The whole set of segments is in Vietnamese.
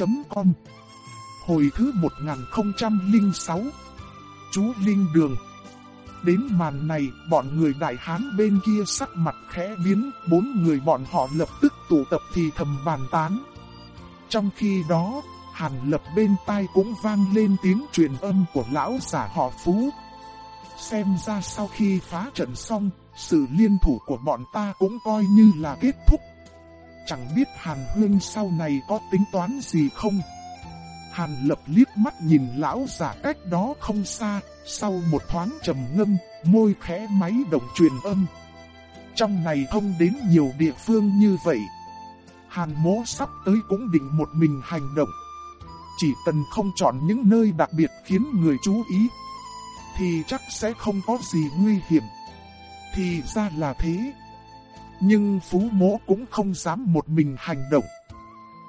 chuyện.com Hồi thứ 1006 Chú Linh Đường Đến màn này, bọn người đại hán bên kia sắc mặt khẽ biến, bốn người bọn họ lập tức tụ tập thì thầm bàn tán. Trong khi đó, Hàn Lập bên tai cũng vang lên tiếng truyền âm của lão giả họ Phú. Xem ra sau khi phá trận xong, sự liên thủ của bọn ta cũng coi như là kết thúc. Chẳng biết Hàn Hương sau này có tính toán gì không? Hàn Lập liếc mắt nhìn lão giả cách đó không xa, sau một thoáng trầm ngâm, môi khẽ máy động truyền âm. Trong này thông đến nhiều địa phương như vậy. Hàn mố sắp tới cũng định một mình hành động. Chỉ cần không chọn những nơi đặc biệt khiến người chú ý, thì chắc sẽ không có gì nguy hiểm. Thì ra là thế. Nhưng Phú Mỗ cũng không dám một mình hành động.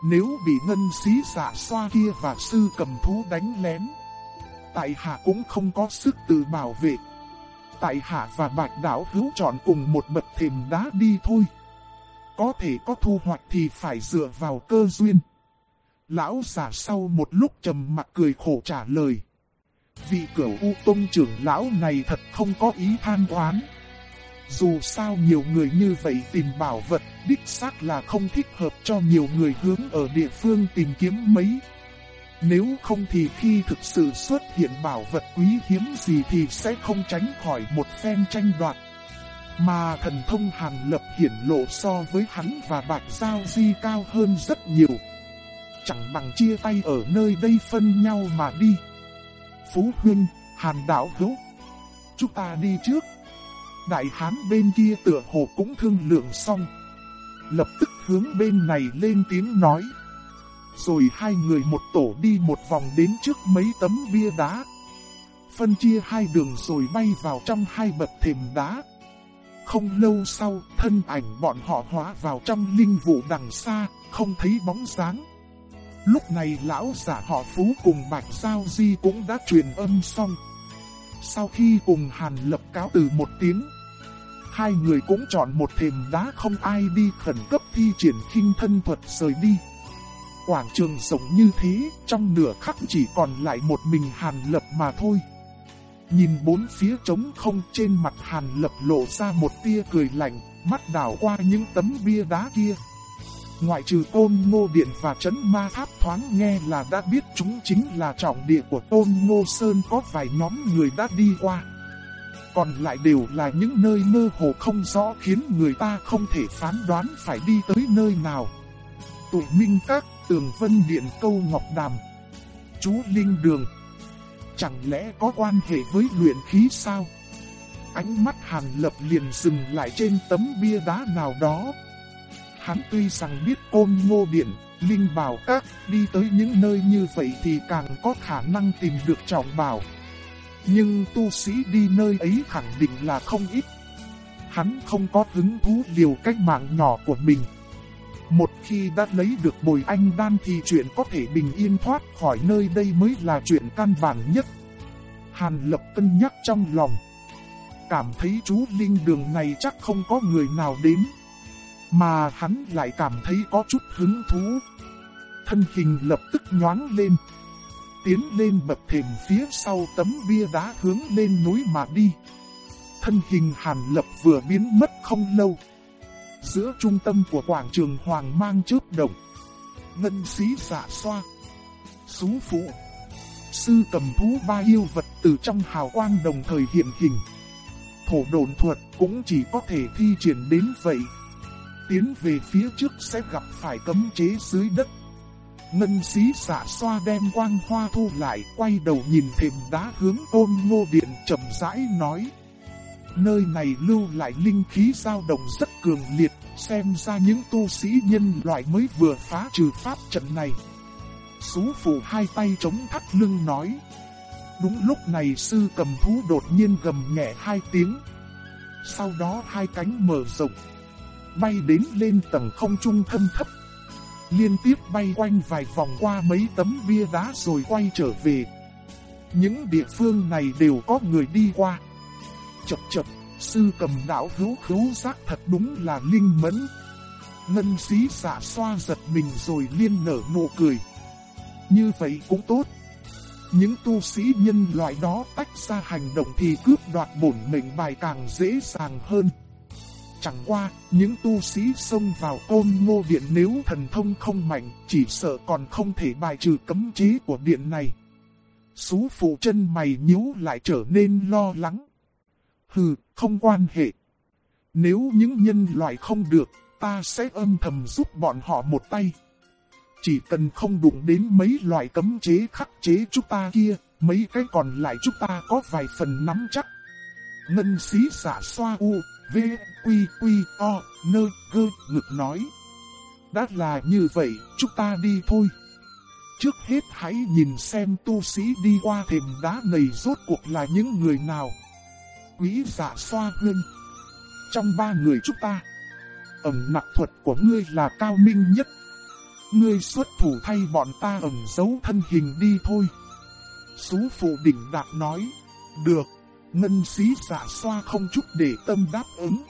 Nếu bị ngân xí giả xoa kia và sư cầm thú đánh lén, tại hạ cũng không có sức tự bảo vệ. Tại hạ và bạch đảo hữu chọn cùng một bậc thềm đá đi thôi. Có thể có thu hoạch thì phải dựa vào cơ duyên. Lão giả sau một lúc trầm mặt cười khổ trả lời. Vị cửu U Tông trưởng lão này thật không có ý than oán. Dù sao nhiều người như vậy tìm bảo vật, đích xác là không thích hợp cho nhiều người hướng ở địa phương tìm kiếm mấy. Nếu không thì khi thực sự xuất hiện bảo vật quý hiếm gì thì sẽ không tránh khỏi một phen tranh đoạt. Mà thần thông hàng lập hiển lộ so với hắn và bạch giao di cao hơn rất nhiều. Chẳng bằng chia tay ở nơi đây phân nhau mà đi. Phú Huynh, Hàn đảo Hữu. Chúng ta đi trước. Đại hán bên kia tựa hồ cũng thương lượng xong. Lập tức hướng bên này lên tiếng nói. Rồi hai người một tổ đi một vòng đến trước mấy tấm bia đá. Phân chia hai đường rồi bay vào trong hai bậc thềm đá. Không lâu sau, thân ảnh bọn họ hóa vào trong linh vụ đằng xa, không thấy bóng dáng. Lúc này lão giả họ Phú cùng Bạch Giao Di cũng đã truyền âm xong. Sau khi cùng Hàn lập cáo từ một tiếng, hai người cũng chọn một thềm đá không ai đi khẩn cấp thi triển kinh thân thuật rời đi. Quảng trường rộng như thế, trong nửa khắc chỉ còn lại một mình Hàn lập mà thôi. Nhìn bốn phía trống không trên mặt Hàn lập lộ ra một tia cười lạnh, mắt đảo qua những tấm bia đá kia. Ngoại trừ tôn ngô điện và chấn ma tháp thoáng nghe là đã biết chúng chính là trọng địa của tôn ngô sơn có vài nhóm người đã đi qua. Còn lại đều là những nơi mơ hồ không rõ khiến người ta không thể phán đoán phải đi tới nơi nào. Tụi Minh Các, Tường Vân Điện Câu Ngọc Đàm, Chú Linh Đường. Chẳng lẽ có quan hệ với luyện khí sao? Ánh mắt Hàn Lập liền dừng lại trên tấm bia đá nào đó. Hắn tuy rằng biết côn ngô điện, linh bảo các, đi tới những nơi như vậy thì càng có khả năng tìm được trọng bảo. Nhưng tu sĩ đi nơi ấy khẳng định là không ít. Hắn không có hứng thú liều cách mạng nhỏ của mình. Một khi đã lấy được bồi anh đan thì chuyện có thể bình yên thoát khỏi nơi đây mới là chuyện căn bản nhất. Hàn lập cân nhắc trong lòng. Cảm thấy chú Linh đường này chắc không có người nào đến. Mà hắn lại cảm thấy có chút hứng thú. Thân hình lập tức nhoáng lên. Tiến lên bậc thềm phía sau tấm bia đá hướng lên núi mà đi. Thân hình hàn lập vừa biến mất không lâu. Giữa trung tâm của quảng trường hoàng mang chớp động. Ngân xí giả xoa. Xú phụ. Sư cầm thú ba yêu vật từ trong hào quang đồng thời hiện hình. Thổ đồn thuật cũng chỉ có thể thi triển đến vậy tiến về phía trước sẽ gặp phải cấm chế dưới đất. Ngân xí xạ xoa đem quang hoa thu lại, quay đầu nhìn thềm đá hướng ôn ngô điện chậm rãi nói. Nơi này lưu lại linh khí dao động rất cường liệt, xem ra những tu sĩ nhân loại mới vừa phá trừ pháp trận này. Sú phụ hai tay chống thắt lưng nói. Đúng lúc này sư cầm thú đột nhiên gầm nhẹ hai tiếng. Sau đó hai cánh mở rộng bay đến lên tầng không trung thâm thấp. Liên tiếp bay quanh vài vòng qua mấy tấm bia đá rồi quay trở về. Những địa phương này đều có người đi qua. Chập chập, sư cầm đảo hữu khứu giác thật đúng là linh mẫn. Ngân xí xả xoa giật mình rồi liên nở nụ cười. Như vậy cũng tốt. Những tu sĩ nhân loại đó tách ra hành động thì cướp đoạt bổn mệnh bài càng dễ dàng hơn. Chẳng qua, những tu sĩ xông vào ôn ngô điện nếu thần thông không mạnh, chỉ sợ còn không thể bài trừ cấm chế của điện này. Sú phụ chân mày nhíu lại trở nên lo lắng. Hừ, không quan hệ. Nếu những nhân loại không được, ta sẽ âm thầm giúp bọn họ một tay. Chỉ cần không đụng đến mấy loại cấm chế khắc chế chúng ta kia, mấy cái còn lại chúng ta có vài phần nắm chắc. Ngân xí xả xoa u, v, quy quy o, nơ, gơ, ngực nói. Đã là như vậy, chúng ta đi thôi. Trước hết hãy nhìn xem tu sĩ đi qua thềm đá này rốt cuộc là những người nào. Quý giả xoa hương. Trong ba người chúng ta, ẩm nặc thuật của ngươi là cao minh nhất. Ngươi xuất thủ thay bọn ta ẩn giấu thân hình đi thôi. Sú phụ đỉnh đạt nói, được, ngân xí giả xoa không chút để tâm đáp ứng.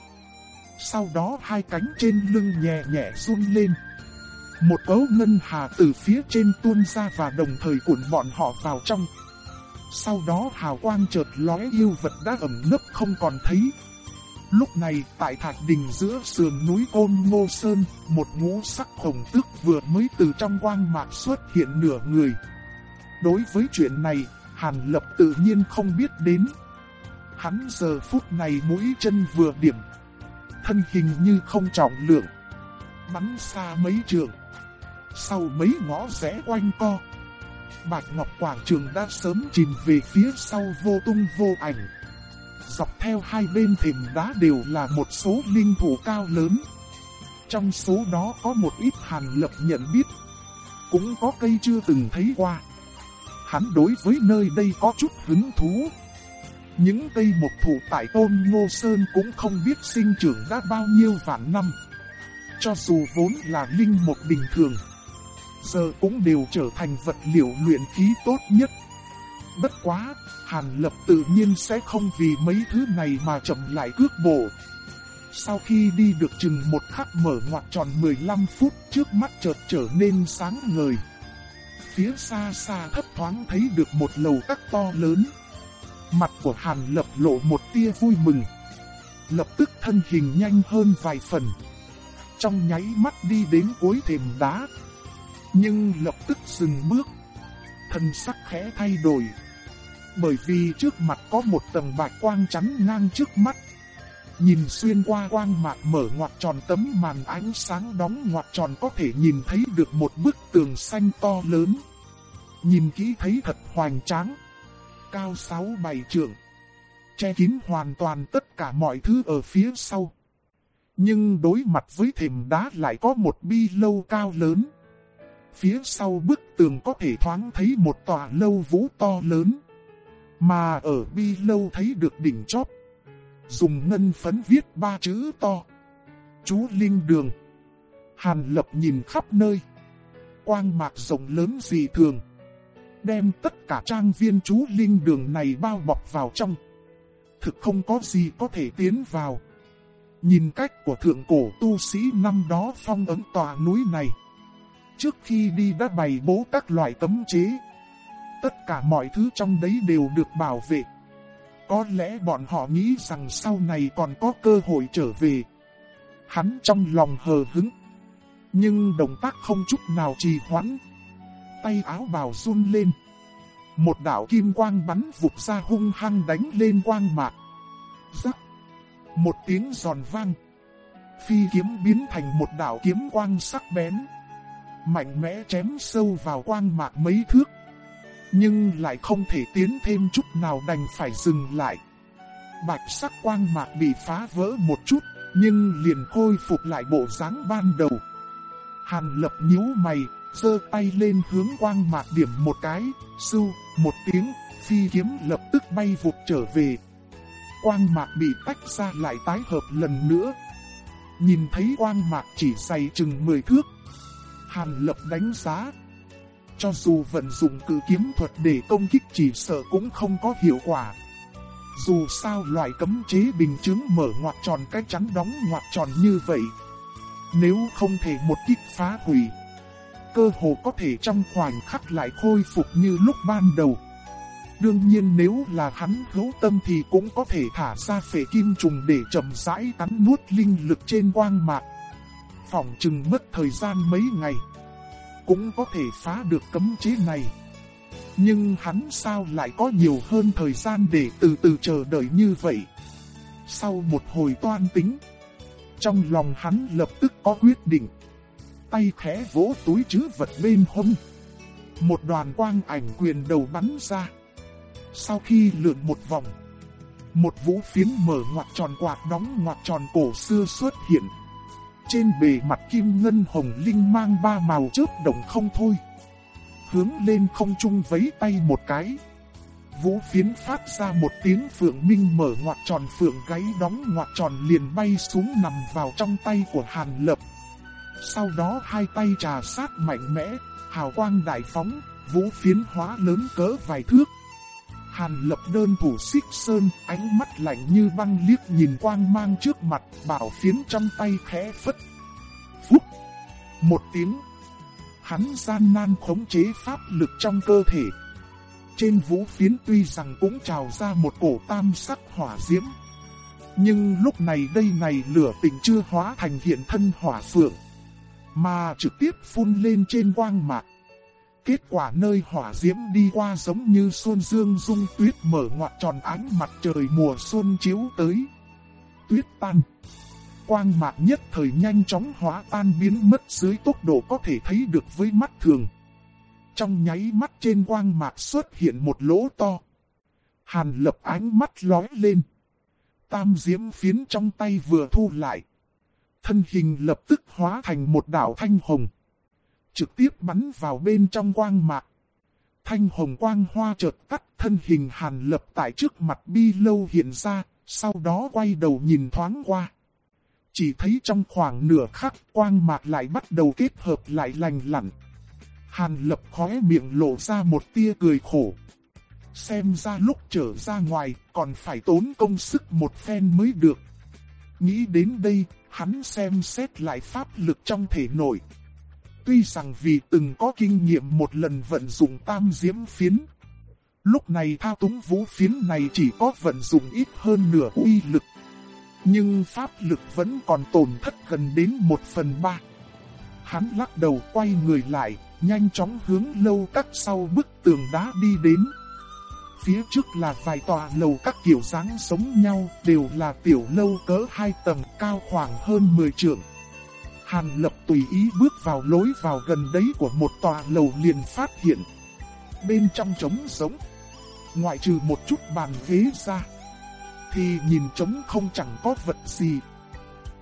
Sau đó hai cánh trên lưng nhẹ nhẹ run lên. Một ấu ngân hà từ phía trên tuôn ra và đồng thời cuộn bọn họ vào trong. Sau đó hào quang chợt lóe yêu vật đã ẩn nấp không còn thấy. Lúc này tại thạch đình giữa sườn núi Côn Ngô Sơn, một ngũ sắc hồng tức vừa mới từ trong quang mạc xuất hiện nửa người. Đối với chuyện này, Hàn Lập tự nhiên không biết đến. Hắn giờ phút này mũi chân vừa điểm. Thân hình như không trọng lượng. Bắn xa mấy trường. Sau mấy ngõ rẽ quanh co. Bạch Ngọc Quảng Trường đã sớm chìm về phía sau vô tung vô ảnh. Dọc theo hai bên thềm đá đều là một số linh thủ cao lớn. Trong số đó có một ít hàn lập nhận biết. Cũng có cây chưa từng thấy qua. Hắn đối với nơi đây có chút hứng thú. Những cây một thủ tại Tôn Ngô Sơn cũng không biết sinh trưởng đã bao nhiêu vạn năm. Cho dù vốn là linh một bình thường, giờ cũng đều trở thành vật liệu luyện khí tốt nhất. Bất quá, Hàn Lập tự nhiên sẽ không vì mấy thứ này mà chậm lại cước bộ. Sau khi đi được chừng một khắc mở ngoặt tròn 15 phút trước mắt chợt trở nên sáng ngời. Phía xa xa thấp thoáng thấy được một lầu các to lớn. Mặt của Hàn Lập lộ một tia vui mừng. Lập tức thân hình nhanh hơn vài phần. Trong nháy mắt đi đến cuối thềm đá. Nhưng lập tức dừng bước. Thân sắc khẽ thay đổi. Bởi vì trước mặt có một tầng bạch quang chắn ngang trước mắt. Nhìn xuyên qua quang mạc mở ngoặt tròn tấm màn ánh sáng đóng ngoặt tròn có thể nhìn thấy được một bức tường xanh to lớn. Nhìn kỹ thấy thật hoành tráng. Cao 6-7 trượng. Che kín hoàn toàn tất cả mọi thứ ở phía sau. Nhưng đối mặt với thềm đá lại có một bi lâu cao lớn. Phía sau bức tường có thể thoáng thấy một tòa lâu vũ to lớn. Mà ở bi lâu thấy được đỉnh chóp. Dùng ngân phấn viết ba chữ to. Chú Linh Đường. Hàn lập nhìn khắp nơi. Quang mạc rộng lớn dị thường. Đem tất cả trang viên chú Linh Đường này bao bọc vào trong. Thực không có gì có thể tiến vào. Nhìn cách của thượng cổ tu sĩ năm đó phong ấn tòa núi này. Trước khi đi đã bày bố các loại tấm chế tất cả mọi thứ trong đấy đều được bảo vệ. Có lẽ bọn họ nghĩ rằng sau này còn có cơ hội trở về. Hắn trong lòng hờ hứng. Nhưng động tác không chút nào trì hoãn. Tay áo bào run lên. Một đạo kim quang bắn vụt ra hung hăng đánh lên quang mạc. Rắc. Một tiếng giòn vang. Phi kiếm biến thành một đạo kiếm quang sắc bén. Mạnh mẽ chém sâu vào quang mạc mấy thước nhưng lại không thể tiến thêm chút nào đành phải dừng lại. Bạch sắc quang mạc bị phá vỡ một chút, nhưng liền khôi phục lại bộ dáng ban đầu. Hàn lập nhíu mày, giơ tay lên hướng quang mạc điểm một cái, sưu, một tiếng, phi kiếm lập tức bay vụt trở về. Quang mạc bị tách ra lại tái hợp lần nữa. Nhìn thấy quang mạc chỉ dày chừng 10 thước. Hàn lập đánh giá, cho dù vận dụng cử kiếm thuật để công kích chỉ sợ cũng không có hiệu quả. Dù sao loại cấm chế bình chứng mở ngoặt tròn cái trắng đóng ngoặt tròn như vậy. Nếu không thể một kích phá hủy, cơ hồ có thể trong khoảnh khắc lại khôi phục như lúc ban đầu. Đương nhiên nếu là hắn hữu tâm thì cũng có thể thả ra phệ kim trùng để chậm rãi cắn nuốt linh lực trên quang mạc. Phòng chừng mất thời gian mấy ngày. Cũng có thể phá được cấm chế này. Nhưng hắn sao lại có nhiều hơn thời gian để từ từ chờ đợi như vậy. Sau một hồi toan tính, trong lòng hắn lập tức có quyết định. Tay khẽ vỗ túi chứ vật bên hông. Một đoàn quang ảnh quyền đầu bắn ra. Sau khi lượn một vòng, một vũ phiến mở ngoặt tròn quạt đóng ngoặt tròn cổ xưa xuất hiện. Trên bề mặt kim ngân hồng linh mang ba màu chớp đồng không thôi. Hướng lên không trung vấy tay một cái. Vũ phiến phát ra một tiếng phượng minh mở ngoặt tròn phượng gáy đóng ngoặt tròn liền bay xuống nằm vào trong tay của Hàn Lập. Sau đó hai tay trà sát mạnh mẽ, hào quang đại phóng, vũ phiến hóa lớn cỡ vài thước. Hàn lập đơn thủ xích sơn, ánh mắt lạnh như băng liếc nhìn quang mang trước mặt, bảo phiến trong tay khẽ phất. Phúc! Một tiếng. Hắn gian nan khống chế pháp lực trong cơ thể. Trên vũ phiến tuy rằng cũng trào ra một cổ tam sắc hỏa diễm. Nhưng lúc này đây này lửa tình chưa hóa thành hiện thân hỏa phượng. Mà trực tiếp phun lên trên quang mạc. Kết quả nơi hỏa diễm đi qua giống như xuân dương dung tuyết mở ngoặt tròn ánh mặt trời mùa xuân chiếu tới. Tuyết tan. Quang mạc nhất thời nhanh chóng hóa tan biến mất dưới tốc độ có thể thấy được với mắt thường. Trong nháy mắt trên quang mạc xuất hiện một lỗ to. Hàn lập ánh mắt lói lên. Tam diễm phiến trong tay vừa thu lại. Thân hình lập tức hóa thành một đảo thanh hồng trực tiếp bắn vào bên trong quang mạc. Thanh hồng quang hoa chợt tắt thân hình hàn lập tại trước mặt bi lâu hiện ra, sau đó quay đầu nhìn thoáng qua. Chỉ thấy trong khoảng nửa khắc quang mạc lại bắt đầu kết hợp lại lành lặn. Hàn lập khóe miệng lộ ra một tia cười khổ. Xem ra lúc trở ra ngoài còn phải tốn công sức một phen mới được. Nghĩ đến đây, hắn xem xét lại pháp lực trong thể nội. Tuy rằng vì từng có kinh nghiệm một lần vận dụng tam diễm phiến. Lúc này thao túng vũ phiến này chỉ có vận dụng ít hơn nửa uy lực. Nhưng pháp lực vẫn còn tổn thất gần đến một phần ba. Hắn lắc đầu quay người lại, nhanh chóng hướng lâu các sau bức tường đá đi đến. Phía trước là vài tòa lầu các kiểu dáng sống nhau, đều là tiểu lâu cỡ hai tầng cao khoảng hơn 10 trượng. Hàn lập tùy ý bước vào lối vào gần đấy của một tòa lầu liền phát hiện. Bên trong trống giống, ngoại trừ một chút bàn ghế ra, thì nhìn trống không chẳng có vật gì.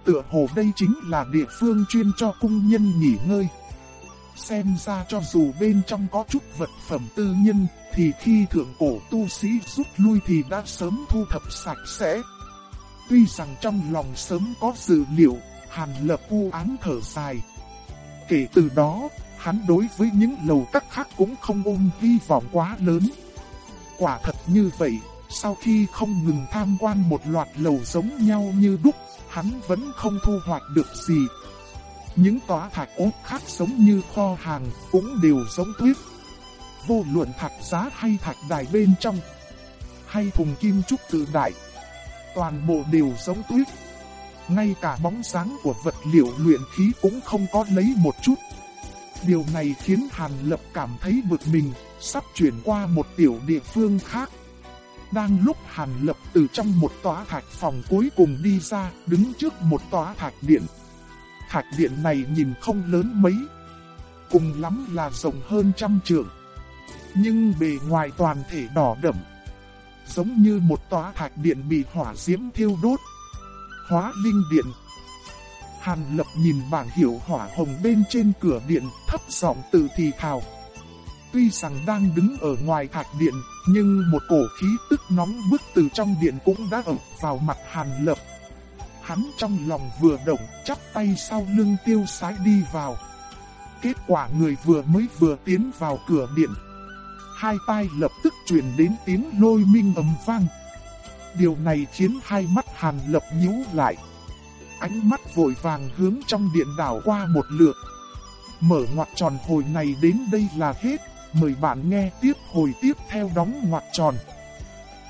Tựa hồ đây chính là địa phương chuyên cho cung nhân nghỉ ngơi. Xem ra cho dù bên trong có chút vật phẩm tư nhân, thì khi thượng cổ tu sĩ rút lui thì đã sớm thu thập sạch sẽ. Tuy rằng trong lòng sớm có dự liệu, Hàn lập u ám thở dài. Kể từ đó, hắn đối với những lầu các khác cũng không ôm hy vọng quá lớn. Quả thật như vậy, sau khi không ngừng tham quan một loạt lầu giống nhau như đúc, hắn vẫn không thu hoạch được gì. Những tòa thạch ốt khác giống như kho hàng cũng đều giống tuyết. Vô luận thạch giá hay thạch đài bên trong, hay thùng kim trúc tự đại, toàn bộ đều giống tuyết ngay cả bóng sáng của vật liệu luyện khí cũng không có lấy một chút. Điều này khiến Hàn Lập cảm thấy bực mình, sắp chuyển qua một tiểu địa phương khác. Đang lúc Hàn Lập từ trong một tòa thạch phòng cuối cùng đi ra, đứng trước một tòa thạch điện. Thạch điện này nhìn không lớn mấy, cùng lắm là rộng hơn trăm trượng. Nhưng bề ngoài toàn thể đỏ đậm, giống như một tòa thạch điện bị hỏa diễm thiêu đốt hóa linh điện. Hàn lập nhìn bảng hiệu hỏa hồng bên trên cửa điện, thấp giọng tự thì thào. Tuy rằng đang đứng ở ngoài thạch điện, nhưng một cổ khí tức nóng bức từ trong điện cũng đã ập vào mặt hàn lập. Hắn trong lòng vừa động, chắp tay sau lưng tiêu sái đi vào. Kết quả người vừa mới vừa tiến vào cửa điện. Hai tay lập tức truyền đến tiếng lôi minh ầm vang. Điều này khiến hai mắt Hàn Lập nhíu lại. Ánh mắt vội vàng hướng trong điện đảo qua một lượt. Mở ngoặt tròn hồi này đến đây là hết, mời bạn nghe tiếp hồi tiếp theo đóng ngoặt tròn.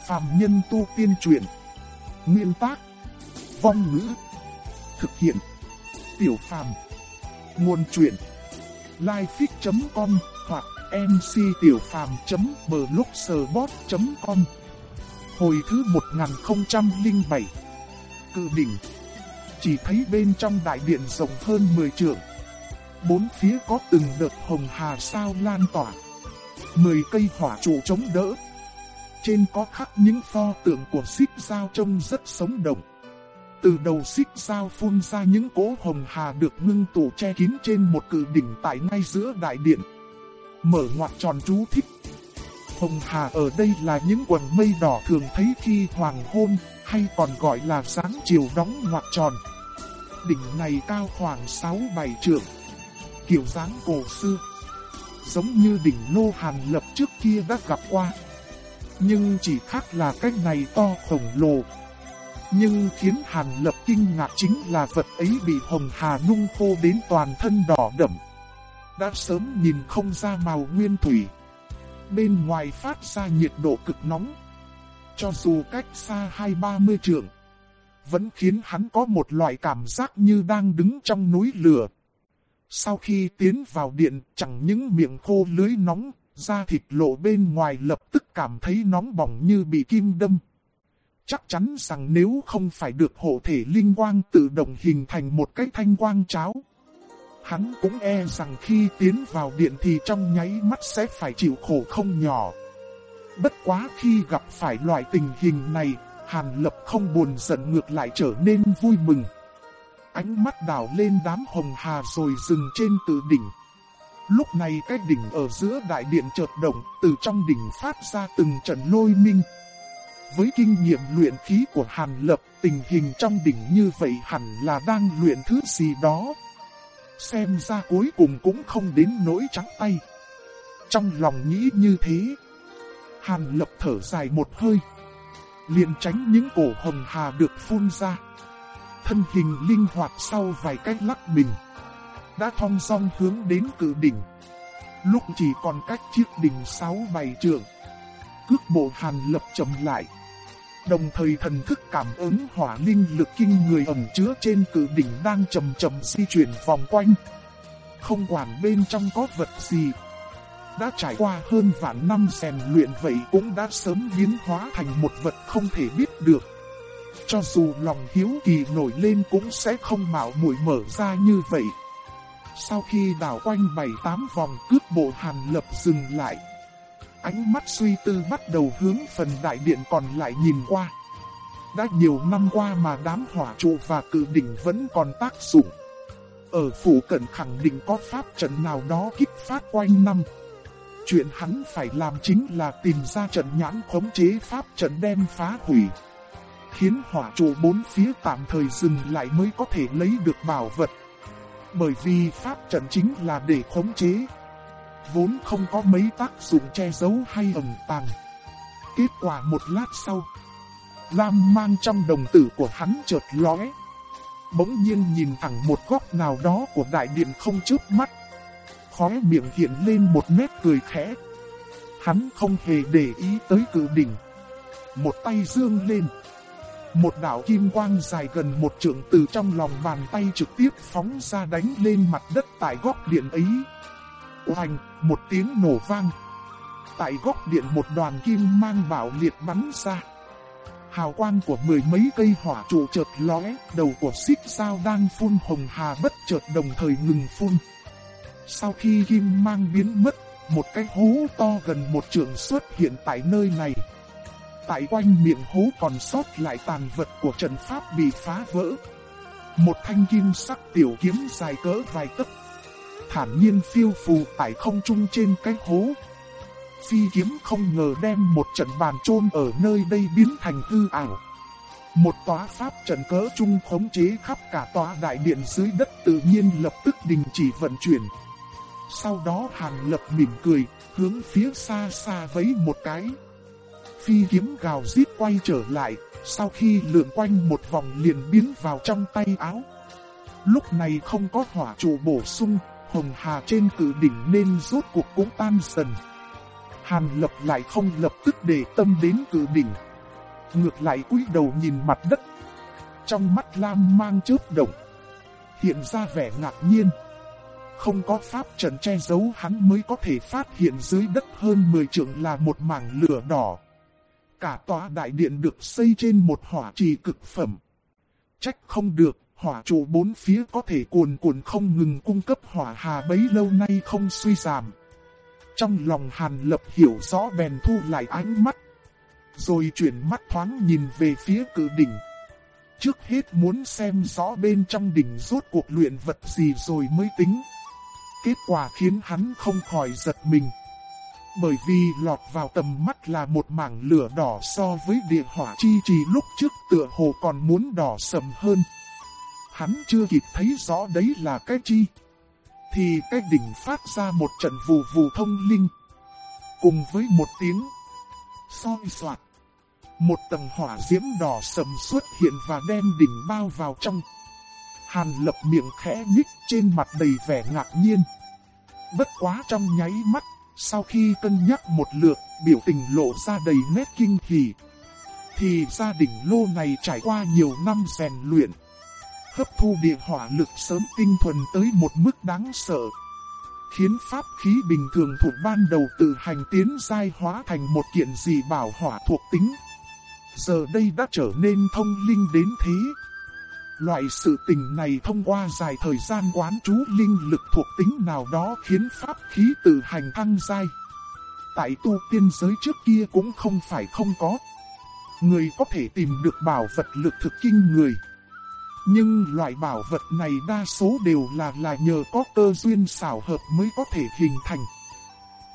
Phạm nhân tu tiên truyện Nguyên tác Vong ngữ Thực hiện Tiểu phàm Nguồn truyện Lifefix.com hoặc mctiểupham.blogspot.com Hồi thứ 1007 Cự đỉnh. Chỉ thấy bên trong đại điện rộng hơn 10 trượng. Bốn phía có từng đợt hồng hà sao lan tỏa. Mười cây hỏa trụ chống đỡ. Trên có khắc những pho tượng của xích sao trông rất sống động. Từ đầu xích sao phun ra những cỗ hồng hà được ngưng tụ che kín trên một cự đỉnh tại ngay giữa đại điện. Mở ngoặc tròn chú thích. Hồng hà ở đây là những quần mây đỏ thường thấy khi hoàng hôn, hay còn gọi là sáng chiều đóng ngoặc tròn. Đỉnh này cao khoảng 6-7 trượng. Kiểu dáng cổ xưa. Giống như đỉnh lô hàn lập trước kia đã gặp qua. Nhưng chỉ khác là cách này to khổng lồ, nhưng khiến Hàn Lập kinh ngạc chính là vật ấy bị hồng hà nung khô đến toàn thân đỏ đậm. Đã sớm nhìn không ra màu nguyên thủy. Bên ngoài phát ra nhiệt độ cực nóng. Cho dù cách xa hai ba mươi trượng, vẫn khiến hắn có một loại cảm giác như đang đứng trong núi lửa. Sau khi tiến vào điện, chẳng những miệng khô lưới nóng, da thịt lộ bên ngoài lập tức cảm thấy nóng bỏng như bị kim đâm. Chắc chắn rằng nếu không phải được hộ thể linh quang tự động hình thành một cái thanh quang cháo, hắn cũng e rằng khi tiến vào điện thì trong nháy mắt sẽ phải chịu khổ không nhỏ. Bất quá khi gặp phải loại tình hình này, Hàn Lập không buồn giận ngược lại trở nên vui mừng. Ánh mắt đảo lên đám hồng hà rồi dừng trên tự đỉnh. Lúc này cái đỉnh ở giữa đại điện chợt động, từ trong đỉnh phát ra từng trận lôi minh. Với kinh nghiệm luyện khí của Hàn Lập, tình hình trong đỉnh như vậy hẳn là đang luyện thứ gì đó. Xem ra cuối cùng cũng không đến nỗi trắng tay. Trong lòng nghĩ như thế, Hàn Lập thở dài một hơi. liền tránh những cổ hồng hà được phun ra. Thân hình linh hoạt sau vài cách lắc mình. Đã thong song hướng đến cự đỉnh. Lúc chỉ còn cách chiếc đỉnh sáu bảy trượng. Cước bộ Hàn Lập chậm lại. Đồng thời thần thức cảm ứng hỏa linh lực kinh người ẩn chứa trên cự đỉnh đang chậm chậm di chuyển vòng quanh. Không quản bên trong có vật gì. Đã trải qua hơn vạn năm rèn luyện vậy cũng đã sớm biến hóa thành một vật không thể biết được. Cho dù lòng hiếu kỳ nổi lên cũng sẽ không mạo muội mở ra như vậy. Sau khi đảo quanh bảy tám vòng cướp bộ hàn lập dừng lại. Ánh mắt suy tư bắt đầu hướng phần đại điện còn lại nhìn qua. Đã nhiều năm qua mà đám hỏa trụ và cự đỉnh vẫn còn tác dụng. Ở phủ cận khẳng định có pháp trận nào đó kích phát quanh năm. Chuyện hắn phải làm chính là tìm ra trận nhãn khống chế pháp trận đem phá hủy. Khiến hỏa trụ bốn phía tạm thời dừng lại mới có thể lấy được bảo vật. Bởi vì pháp trận chính là để khống chế vốn không có mấy tác dụng che giấu hay ẩn tàng. Kết quả một lát sau, Lam mang trong đồng tử của hắn chợt lóe. Bỗng nhiên nhìn thẳng một góc nào đó của đại điện không chớp mắt. Khóe miệng hiện lên một nét cười khẽ. Hắn không hề để ý tới cử đỉnh. Một tay dương lên. Một đạo kim quang dài gần một trượng từ trong lòng bàn tay trực tiếp phóng ra đánh lên mặt đất tại góc điện ấy. Oanh, một tiếng nổ vang. Tại góc điện một đoàn kim mang bảo liệt bắn ra. Hào quang của mười mấy cây hỏa trụ chợt lóe, đầu của xích sao đang phun hồng hà bất chợt đồng thời ngừng phun. Sau khi kim mang biến mất, một cái hố to gần một trượng xuất hiện tại nơi này. Tại quanh miệng hố còn sót lại tàn vật của trận pháp bị phá vỡ. Một thanh kim sắc tiểu kiếm dài cỡ vài tấc thản nhiên phiêu phù tại không trung trên cái hố. Phi kiếm không ngờ đem một trận bàn chôn ở nơi đây biến thành hư ảo. Một tòa pháp trận cỡ trung khống chế khắp cả tòa đại điện dưới đất tự nhiên lập tức đình chỉ vận chuyển. Sau đó Hàn Lập mỉm cười, hướng phía xa xa vấy một cái. Phi kiếm gào rít quay trở lại, sau khi lượn quanh một vòng liền biến vào trong tay áo. Lúc này không có hỏa trụ bổ sung, hồng hà trên cử đỉnh nên rốt cuộc cũng tan dần. Hàn lập lại không lập tức để tâm đến cử đỉnh. Ngược lại cúi đầu nhìn mặt đất. Trong mắt Lam mang chớp động. Hiện ra vẻ ngạc nhiên. Không có pháp trận che giấu hắn mới có thể phát hiện dưới đất hơn 10 trượng là một mảng lửa đỏ. Cả tòa đại điện được xây trên một hỏa trì cực phẩm. Trách không được, hỏa trụ bốn phía có thể cuồn cuộn không ngừng cung cấp hỏa hà bấy lâu nay không suy giảm. Trong lòng Hàn Lập hiểu rõ bèn thu lại ánh mắt. Rồi chuyển mắt thoáng nhìn về phía cử đỉnh. Trước hết muốn xem rõ bên trong đỉnh rốt cuộc luyện vật gì rồi mới tính. Kết quả khiến hắn không khỏi giật mình. Bởi vì lọt vào tầm mắt là một mảng lửa đỏ so với địa hỏa chi trì lúc trước tựa hồ còn muốn đỏ sầm hơn. Hắn chưa kịp thấy rõ đấy là cái chi. Thì cái đỉnh phát ra một trận vù vù thông linh. Cùng với một tiếng soi soạt. Một tầng hỏa diễm đỏ sầm xuất hiện và đem đỉnh bao vào trong. Hàn lập miệng khẽ nhích trên mặt đầy vẻ ngạc nhiên. Bất quá trong nháy mắt, sau khi cân nhắc một lượt, biểu tình lộ ra đầy nét kinh hỉ. Thì gia đình lô này trải qua nhiều năm rèn luyện. Hấp thu địa hỏa lực sớm tinh thuần tới một mức đáng sợ. Khiến pháp khí bình thường thuộc ban đầu tự hành tiến giai hóa thành một kiện gì bảo hỏa thuộc tính. Giờ đây đã trở nên thông linh đến thế. Loại sự tình này thông qua dài thời gian quán chú linh lực thuộc tính nào đó khiến pháp khí tự hành thăng giai. Tại tu tiên giới trước kia cũng không phải không có. Người có thể tìm được bảo vật lực thực kinh người. Nhưng loại bảo vật này đa số đều là là nhờ có cơ duyên xảo hợp mới có thể hình thành.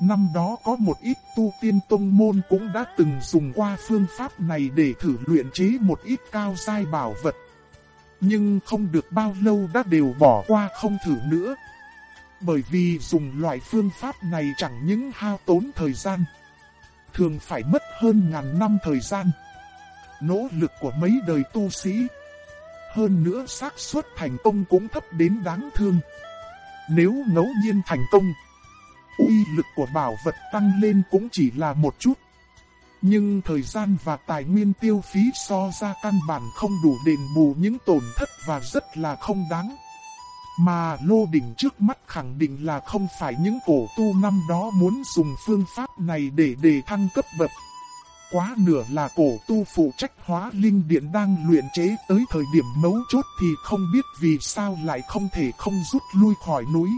Năm đó có một ít tu tiên tông môn cũng đã từng dùng qua phương pháp này để thử luyện chế một ít cao giai bảo vật. Nhưng không được bao lâu đã đều bỏ qua không thử nữa. Bởi vì dùng loại phương pháp này chẳng những hao tốn thời gian. Thường phải mất hơn ngàn năm thời gian. Nỗ lực của mấy đời tu sĩ. Hơn nữa xác suất thành công cũng thấp đến đáng thương. Nếu ngẫu nhiên thành công, uy lực của bảo vật tăng lên cũng chỉ là một chút. Nhưng thời gian và tài nguyên tiêu phí so ra căn bản không đủ đền bù những tổn thất và rất là không đáng. Mà lô đỉnh trước mắt khẳng định là không phải những cổ tu năm đó muốn dùng phương pháp này để đề thăng cấp bậc. Quá nửa là cổ tu phụ trách hóa linh điện đang luyện chế tới thời điểm mấu chốt thì không biết vì sao lại không thể không rút lui khỏi núi.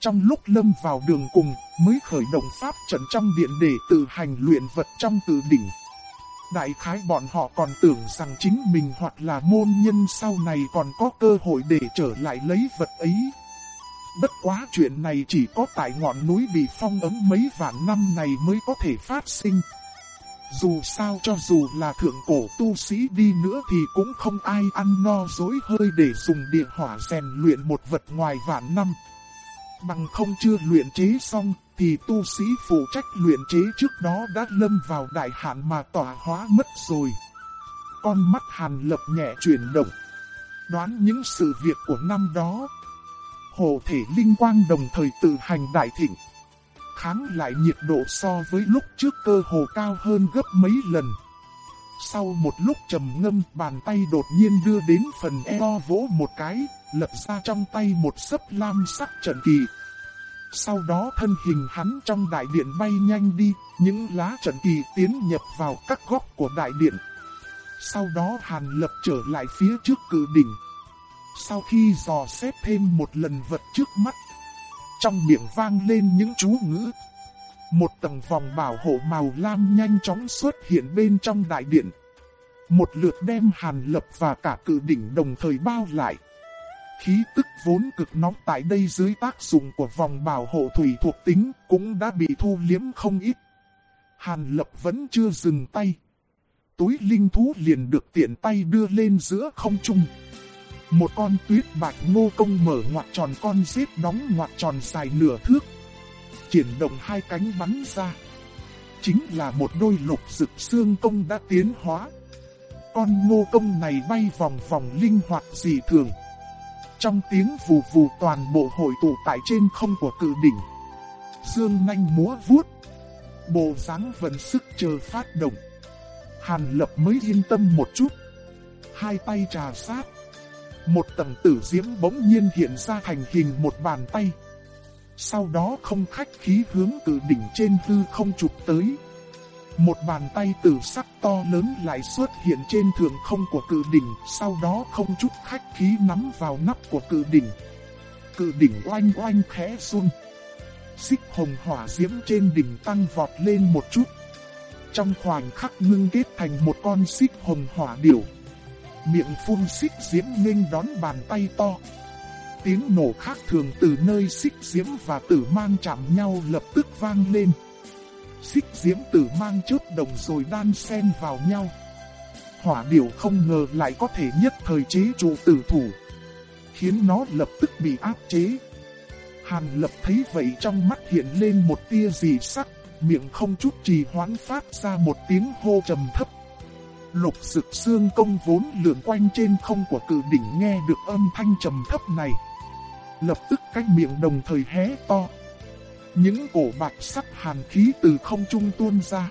Trong lúc lâm vào đường cùng, mới khởi động pháp trận trong điện để tự hành luyện vật trong tự đỉnh. Đại khái bọn họ còn tưởng rằng chính mình hoặc là môn nhân sau này còn có cơ hội để trở lại lấy vật ấy. Bất quá chuyện này chỉ có tại ngọn núi bị phong ấm mấy vạn năm này mới có thể phát sinh. Dù sao cho dù là thượng cổ tu sĩ đi nữa thì cũng không ai ăn no dối hơi để dùng địa hỏa rèn luyện một vật ngoài vạn năm. Bằng không chưa luyện chế xong, thì tu sĩ phụ trách luyện chế trước đó đã lâm vào đại hạn mà tỏa hóa mất rồi. Con mắt hàn lập nhẹ chuyển động. Đoán những sự việc của năm đó. Hồ thể linh quang đồng thời tự hành đại thịnh. Kháng lại nhiệt độ so với lúc trước cơ hồ cao hơn gấp mấy lần. Sau một lúc trầm ngâm bàn tay đột nhiên đưa đến phần eo vỗ một cái, lập ra trong tay một sấp lam sắc trận kỳ. Sau đó thân hình hắn trong đại điện bay nhanh đi, những lá trận kỳ tiến nhập vào các góc của đại điện. Sau đó Hàn Lập trở lại phía trước cử đỉnh. Sau khi dò xét thêm một lần vật trước mắt, trong miệng vang lên những chú ngữ. Một tầng vòng bảo hộ màu lam nhanh chóng xuất hiện bên trong đại điện. Một lượt đem Hàn Lập và cả cự đỉnh đồng thời bao lại. Khí tức vốn cực nóng tại đây dưới tác dụng của vòng bảo hộ thủy thuộc tính cũng đã bị thu liếm không ít. Hàn lập vẫn chưa dừng tay. Túi linh thú liền được tiện tay đưa lên giữa không trung. Một con tuyết bạch ngô công mở ngoặt tròn con giết đóng ngoặt tròn dài nửa thước. Triển động hai cánh bắn ra. Chính là một đôi lục rực xương công đã tiến hóa. Con ngô công này bay vòng vòng linh hoạt dị thường Trong tiếng vù vù toàn bộ hội tụ tại trên không của cự đỉnh. Dương nanh múa vuốt. Bộ dáng vận sức chờ phát động. Hàn lập mới yên tâm một chút. Hai tay trà sát. Một tầng tử diễm bỗng nhiên hiện ra thành hình một bàn tay. Sau đó không khách khí hướng từ đỉnh trên hư không chụp tới. Một bàn tay tử sắc to lớn lại xuất hiện trên thượng không của cự đỉnh, sau đó không chút khách khí nắm vào nắp của cự đỉnh. Cự đỉnh oanh oanh khẽ run. Xích hồng hỏa diễm trên đỉnh tăng vọt lên một chút. Trong khoảnh khắc ngưng kết thành một con xích hồng hỏa điểu. Miệng phun xích diễm nghênh đón bàn tay to. Tiếng nổ khác thường từ nơi xích diễm và tử mang chạm nhau lập tức vang lên. Xích diễm tử mang chớp đồng rồi đan xen vào nhau. Hỏa điểu không ngờ lại có thể nhất thời chế trụ tử thủ. Khiến nó lập tức bị áp chế. Hàn lập thấy vậy trong mắt hiện lên một tia gì sắc, miệng không chút trì hoãn phát ra một tiếng hô trầm thấp. Lục sực xương công vốn lượn quanh trên không của cự đỉnh nghe được âm thanh trầm thấp này. Lập tức cách miệng đồng thời hé to. Những cổ bạch sắc hàn khí từ không trung tuôn ra.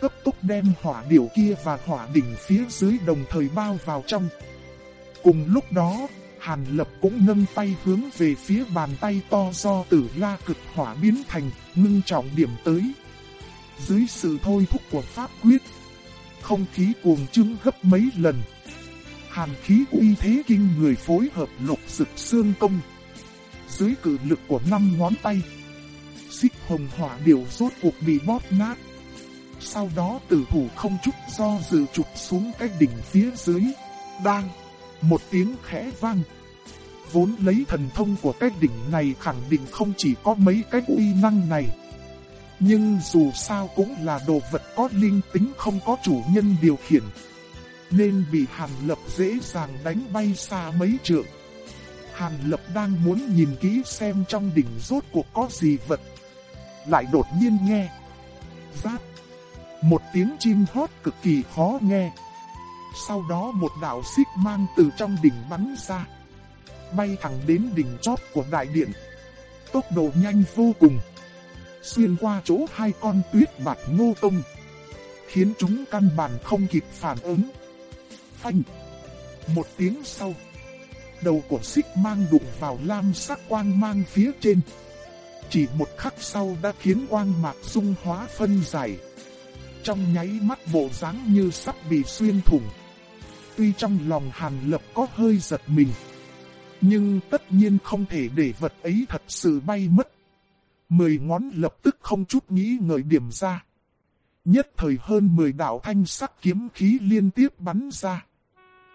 Cấp tốc đem hỏa điểu kia và hỏa đỉnh phía dưới đồng thời bao vào trong. Cùng lúc đó, Hàn Lập cũng nâng tay hướng về phía bàn tay to do tử la cực hỏa biến thành, ngưng trọng điểm tới. Dưới sự thôi thúc của pháp quyết, không khí cuồng trưng gấp mấy lần. Hàn khí uy thế kinh người phối hợp lục sực xương công. Dưới cử lực của năm ngón tay, xích hồng hỏa điều rốt cuộc bị bóp nát. Sau đó tử thủ không chút do dự chụp xuống cái đỉnh phía dưới. Đang, một tiếng khẽ vang. Vốn lấy thần thông của cái đỉnh này khẳng định không chỉ có mấy cái uy năng này. Nhưng dù sao cũng là đồ vật có linh tính không có chủ nhân điều khiển. Nên bị Hàn Lập dễ dàng đánh bay xa mấy trượng. Hàn Lập đang muốn nhìn kỹ xem trong đỉnh rốt cuộc có gì vật. Lại đột nhiên nghe. Giáp. Một tiếng chim hót cực kỳ khó nghe. Sau đó một đạo xích mang từ trong đỉnh bắn ra. Bay thẳng đến đỉnh chót của đại điện. Tốc độ nhanh vô cùng. Xuyên qua chỗ hai con tuyết bạch ngô công. Khiến chúng căn bản không kịp phản ứng. Phanh. Một tiếng sau. Đầu của xích mang đụng vào lam sắc quang mang phía trên. Chỉ một khắc sau đã khiến quang mạc dung hóa phân giải. Trong nháy mắt bộ dáng như sắp bị xuyên thủng. Tuy trong lòng Hàn Lập có hơi giật mình. Nhưng tất nhiên không thể để vật ấy thật sự bay mất. Mười ngón lập tức không chút nghĩ ngợi điểm ra. Nhất thời hơn mười đạo thanh sắc kiếm khí liên tiếp bắn ra.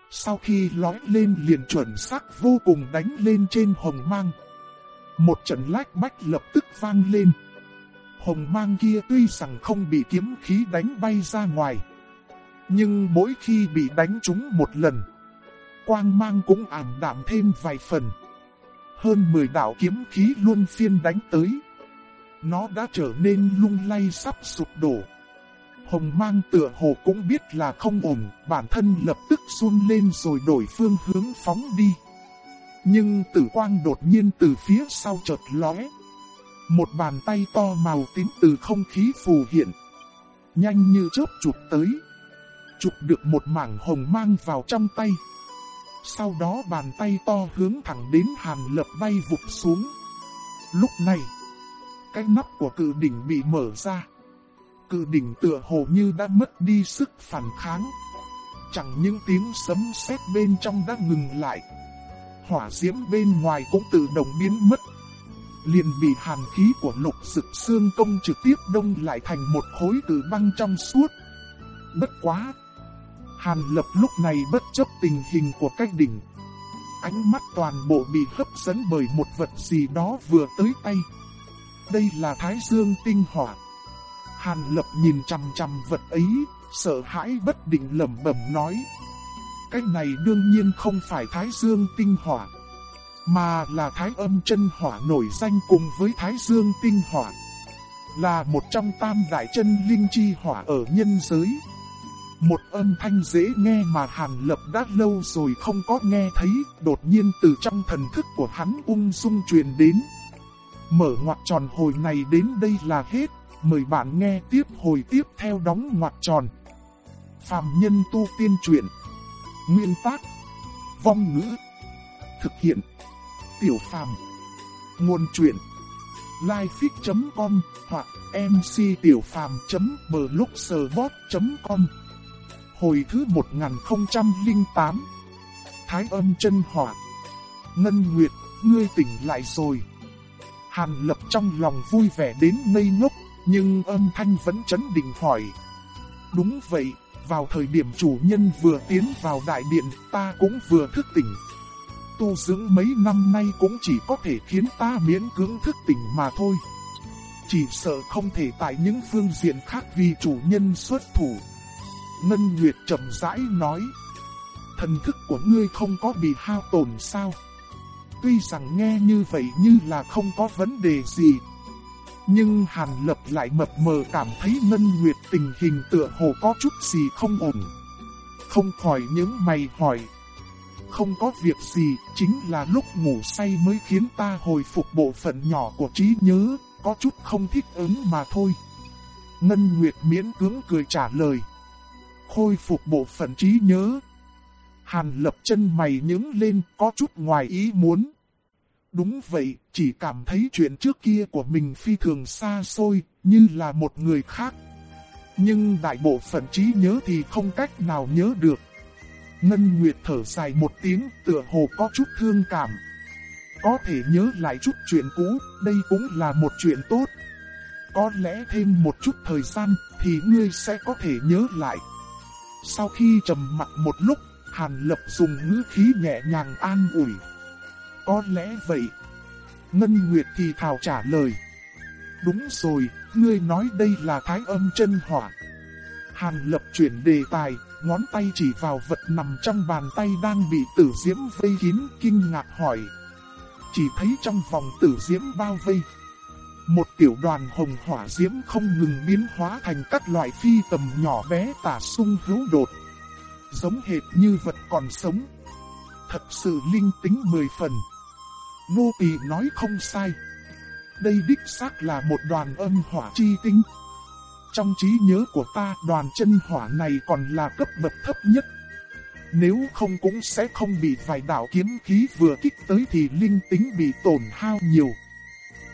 Sau khi lói lên liền chuẩn sắc vô cùng đánh lên trên hồng mang. Một trận lách bách lập tức vang lên. Hồng mang kia tuy rằng không bị kiếm khí đánh bay ra ngoài. Nhưng mỗi khi bị đánh trúng một lần, quang mang cũng ảm đạm thêm vài phần. Hơn 10 đạo kiếm khí luôn phiên đánh tới. Nó đã trở nên lung lay sắp sụp đổ. Hồng mang tựa hồ cũng biết là không ổn, bản thân lập tức run lên rồi đổi phương hướng phóng đi. Nhưng tử quang đột nhiên từ phía sau chợt lóe. Một bàn tay to màu tím từ không khí phù hiện. Nhanh như chớp chụp tới. Chụp được một mảng hồng mang vào trong tay. Sau đó bàn tay to hướng thẳng đến hàn lập bay vụt xuống. Lúc này, cái nắp của cự đỉnh bị mở ra. Cự đỉnh tựa hồ như đã mất đi sức phản kháng. Chẳng những tiếng sấm sét bên trong đã ngừng lại. Hỏa diễm bên ngoài cũng tự động biến mất. Liền bị hàn khí của lục sực xương công trực tiếp đông lại thành một khối cử băng trong suốt. Bất quá! Hàn lập lúc này bất chấp tình hình của cách đỉnh. Ánh mắt toàn bộ bị hấp dẫn bởi một vật gì đó vừa tới tay. Đây là Thái Dương tinh hỏa. Hàn lập nhìn chằm chằm vật ấy, sợ hãi bất định lẩm bẩm nói. Cái này đương nhiên không phải Thái Dương tinh hỏa, mà là Thái âm chân hỏa nổi danh cùng với Thái Dương tinh hỏa. Là một trong tam đại chân linh chi hỏa ở nhân giới. Một âm thanh dễ nghe mà Hàn Lập đã lâu rồi không có nghe thấy, đột nhiên từ trong thần thức của hắn ung dung truyền đến. Mở ngoặc tròn hồi này đến đây là hết, mời bạn nghe tiếp hồi tiếp theo đóng ngoặc tròn. Phạm nhân tu tiên truyện Nguyên tác. Vong ngữ. Thực hiện. Tiểu phàm. Nguồn truyện Lifefix.com hoặc mctiểupham.blogspot.com Hồi thứ 1008 Thái âm chân hỏa. Ngân Nguyệt, ngươi tỉnh lại rồi. Hàn lập trong lòng vui vẻ đến ngây ngốc, nhưng âm thanh vẫn chấn định hỏi. Đúng vậy, vào thời điểm chủ nhân vừa tiến vào đại điện, ta cũng vừa thức tỉnh. Tu dưỡng mấy năm nay cũng chỉ có thể khiến ta miễn cưỡng thức tỉnh mà thôi. Chỉ sợ không thể tại những phương diện khác vì chủ nhân xuất thủ. Ngân Nguyệt chậm rãi nói. Thần thức của ngươi không có bị hao tổn sao? Tuy rằng nghe như vậy như là không có vấn đề gì. Nhưng Hàn Lập lại mập mờ cảm thấy Ngân Nguyệt tình hình tựa hồ có chút gì không ổn. Không khỏi những mày hỏi. Không có việc gì, chính là lúc ngủ say mới khiến ta hồi phục bộ phận nhỏ của trí nhớ, có chút không thích ứng mà thôi. Ngân Nguyệt miễn cưỡng cười trả lời. Khôi phục bộ phận trí nhớ. Hàn lập chân mày nhướng lên có chút ngoài ý muốn. Đúng vậy, chỉ cảm thấy chuyện trước kia của mình phi thường xa xôi, như là một người khác. Nhưng đại bộ phận trí nhớ thì không cách nào nhớ được. Ngân Nguyệt thở dài một tiếng tựa hồ có chút thương cảm. Có thể nhớ lại chút chuyện cũ, đây cũng là một chuyện tốt. Có lẽ thêm một chút thời gian thì ngươi sẽ có thể nhớ lại. Sau khi trầm mặt một lúc, Hàn Lập dùng ngữ khí nhẹ nhàng an ủi. Có lẽ vậy. Ngân Nguyệt thì thào trả lời. Đúng rồi, ngươi nói đây là thái âm chân hỏa. Hàn Lập chuyển đề tài, ngón tay chỉ vào vật nằm trong bàn tay đang bị tử diễm vây kín, kinh ngạc hỏi. Chỉ thấy trong vòng tử diễm bao vây. Một tiểu đoàn hồng hỏa diễm không ngừng biến hóa thành các loại phi tầm nhỏ bé tả sung hữu đột. Giống hệt như vật còn sống. Thật sự linh tính mười phần. Nô tỳ nói không sai. Đây đích xác là một đoàn âm hỏa chi tinh. Trong trí nhớ của ta, đoàn chân hỏa này còn là cấp bậc thấp nhất. Nếu không cũng sẽ không bị vài đạo kiếm khí vừa kích tới thì linh tính bị tổn hao nhiều.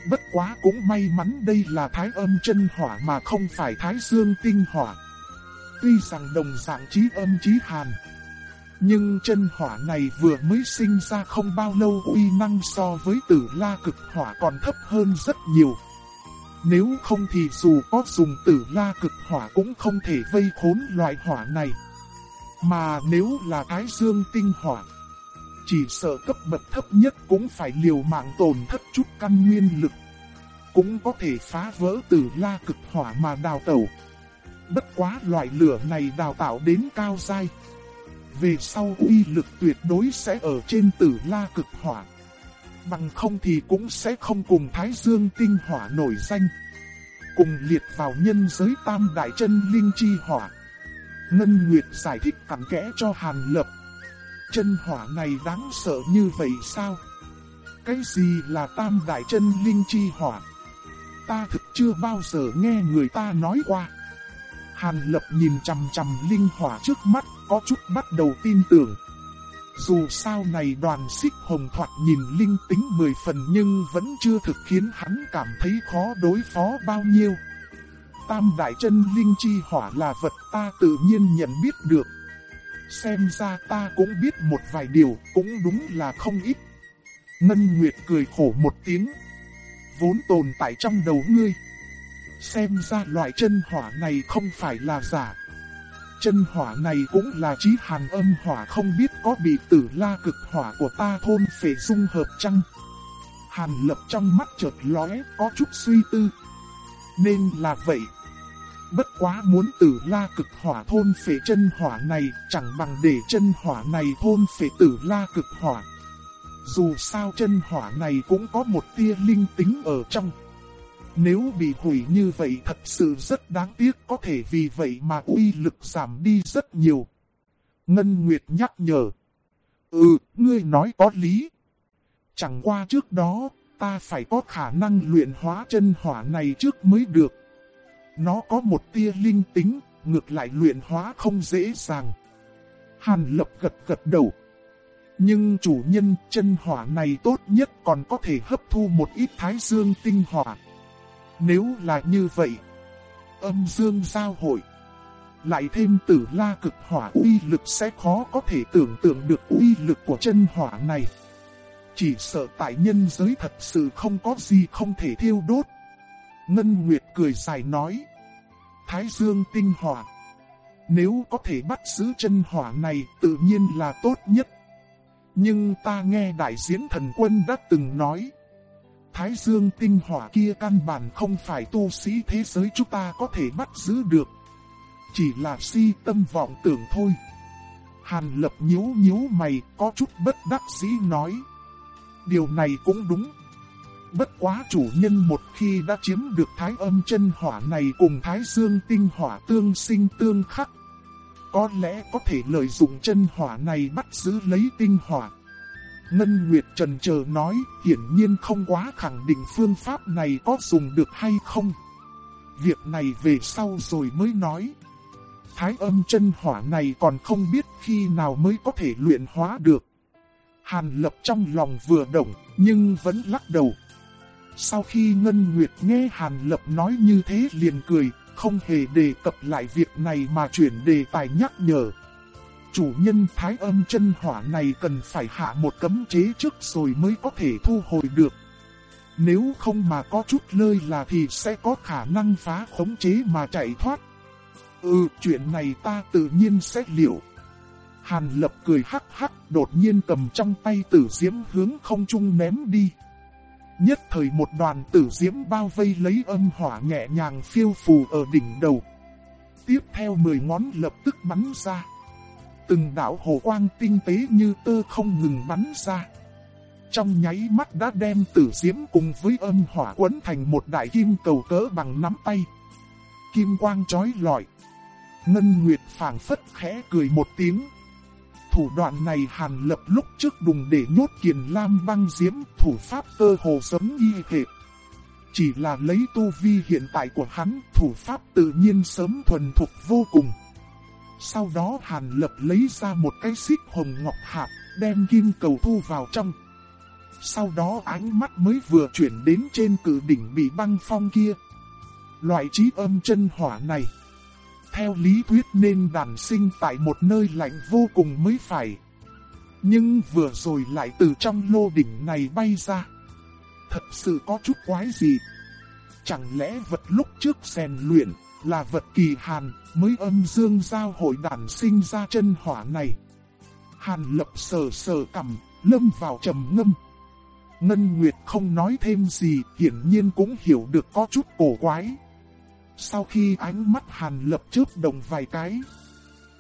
Bất quá cũng may mắn đây là thái âm chân hỏa mà không phải thái dương tinh hỏa. Tuy rằng đồng dạng trí âm trí hàn. Nhưng chân hỏa này vừa mới sinh ra không bao lâu uy năng so với tử la cực hỏa còn thấp hơn rất nhiều. Nếu không thì dù có dùng tử la cực hỏa cũng không thể vây khốn loại hỏa này. Mà nếu là thái dương tinh hỏa, chỉ sợ cấp bậc thấp nhất cũng phải liều mạng tổn thất chút căn nguyên lực. Cũng có thể phá vỡ tử la cực hỏa mà đào tẩu. Bất quá loại lửa này đào tạo đến cao dai. Về sau uy lực tuyệt đối sẽ ở trên tử la cực hỏa. Bằng không thì cũng sẽ không cùng Thái Dương tinh hỏa nổi danh. Cùng liệt vào nhân giới tam đại chân linh chi hỏa. Ngân Nguyệt giải thích cặn kẽ cho Hàn Lập. Chân hỏa này đáng sợ như vậy sao? Cái gì là tam đại chân linh chi hỏa? Ta thực chưa bao giờ nghe người ta nói qua. Hàn Lập nhìn chằm chằm linh hỏa trước mắt, có chút bắt đầu tin tưởng. Dù sao này đoàn xích hồng thoạt nhìn linh tính mười phần nhưng vẫn chưa thực khiến hắn cảm thấy khó đối phó bao nhiêu. Tam đại chân linh chi hỏa là vật ta tự nhiên nhận biết được. Xem ra ta cũng biết một vài điều, cũng đúng là không ít. Ngân Nguyệt cười khổ một tiếng. Vốn tồn tại trong đầu ngươi. Xem ra loại chân hỏa này không phải là giả. Chân hỏa này cũng là trí hàn âm hỏa không biết có bị tử la cực hỏa của ta thôn phệ dung hợp chăng. Hàn lập trong mắt chợt lóe, có chút suy tư. Nên là vậy. Bất quá muốn tử la cực hỏa thôn phệ chân hỏa này, chẳng bằng để chân hỏa này thôn phệ tử la cực hỏa. Dù sao chân hỏa này cũng có một tia linh tính ở trong. Nếu bị hủy như vậy thật sự rất đáng tiếc có thể vì vậy mà uy lực giảm đi rất nhiều. Ngân Nguyệt nhắc nhở. Ừ, ngươi nói có lý. Chẳng qua trước đó, ta phải có khả năng luyện hóa chân hỏa này trước mới được. Nó có một tia linh tính, ngược lại luyện hóa không dễ dàng. Hàn lập gật gật đầu. Nhưng chủ nhân chân hỏa này tốt nhất còn có thể hấp thu một ít thái dương tinh hỏa. Nếu là như vậy, âm dương giao hội, lại thêm tử la cực hỏa uy lực sẽ khó có thể tưởng tượng được uy lực của chân hỏa này. Chỉ sợ tại nhân giới thật sự không có gì không thể thiêu đốt. Ngân Nguyệt cười dài nói. Thái Dương tinh hỏa. Nếu có thể bắt giữ chân hỏa này tự nhiên là tốt nhất. Nhưng ta nghe đại diễn thần quân đã từng nói. Thái Dương tinh hỏa kia căn bản không phải tu sĩ thế giới chúng ta có thể bắt giữ được. Chỉ là si tâm vọng tưởng thôi. Hàn lập nhíu nhíu mày, có chút bất đắc dĩ nói. Điều này cũng đúng. Bất quá chủ nhân một khi đã chiếm được thái âm chân hỏa này cùng thái dương tinh hỏa tương sinh tương khắc. Có lẽ có thể lợi dụng chân hỏa này bắt giữ lấy tinh hỏa. Ngân Nguyệt Trần chờ nói, hiển nhiên không quá khẳng định phương pháp này có dùng được hay không. Việc này về sau rồi mới nói. Thái âm chân hỏa này còn không biết khi nào mới có thể luyện hóa được. Hàn lập trong lòng vừa động, nhưng vẫn lắc đầu. Sau khi Ngân Nguyệt nghe Hàn lập nói như thế liền cười, không hề đề cập lại việc này mà chuyển đề tài nhắc nhở. Chủ nhân thái âm chân hỏa này cần phải hạ một cấm chế trước rồi mới có thể thu hồi được. Nếu không mà có chút lơi là thì sẽ có khả năng phá khống chế mà chạy thoát. Ừ, chuyện này ta tự nhiên sẽ liệu. Hàn lập cười hắc hắc đột nhiên cầm trong tay tử diễm hướng không trung ném đi. Nhất thời một đoàn tử diễm bao vây lấy âm hỏa nhẹ nhàng phiêu phù ở đỉnh đầu. Tiếp theo mười ngón lập tức bắn ra. Từng đạo hồ quang tinh tế như tơ không ngừng bắn ra. Trong nháy mắt đã đem tử diễm cùng với âm hỏa quấn thành một đại kim cầu cỡ bằng nắm tay. Kim quang chói lọi. Ngân Nguyệt phảng phất khẽ cười một tiếng. Thủ đoạn này Hàn Lập lúc trước đùng để nhốt kiền lam băng diễm thủ pháp cơ hồ giống y hệt. Chỉ là lấy tu vi hiện tại của hắn, thủ pháp tự nhiên sớm thuần thục vô cùng. Sau đó Hàn Lập lấy ra một cái xích hồng ngọc hạt đem kim cầu thu vào trong. Sau đó ánh mắt mới vừa chuyển đến trên cử đỉnh bị băng phong kia. Loại trí âm chân hỏa này, theo lý thuyết nên đàn sinh tại một nơi lạnh vô cùng mới phải. Nhưng vừa rồi lại từ trong lô đỉnh này bay ra. Thật sự có chút quái gì. Chẳng lẽ vật lúc trước rèn luyện là vật kỳ hàn mới âm dương giao hội đàn sinh ra chân hỏa này. Hàn lập sờ sờ cầm, lâm vào trầm ngâm. Ngân Nguyệt không nói thêm gì, hiển nhiên cũng hiểu được có chút cổ quái. Sau khi ánh mắt Hàn Lập chớp đồng vài cái,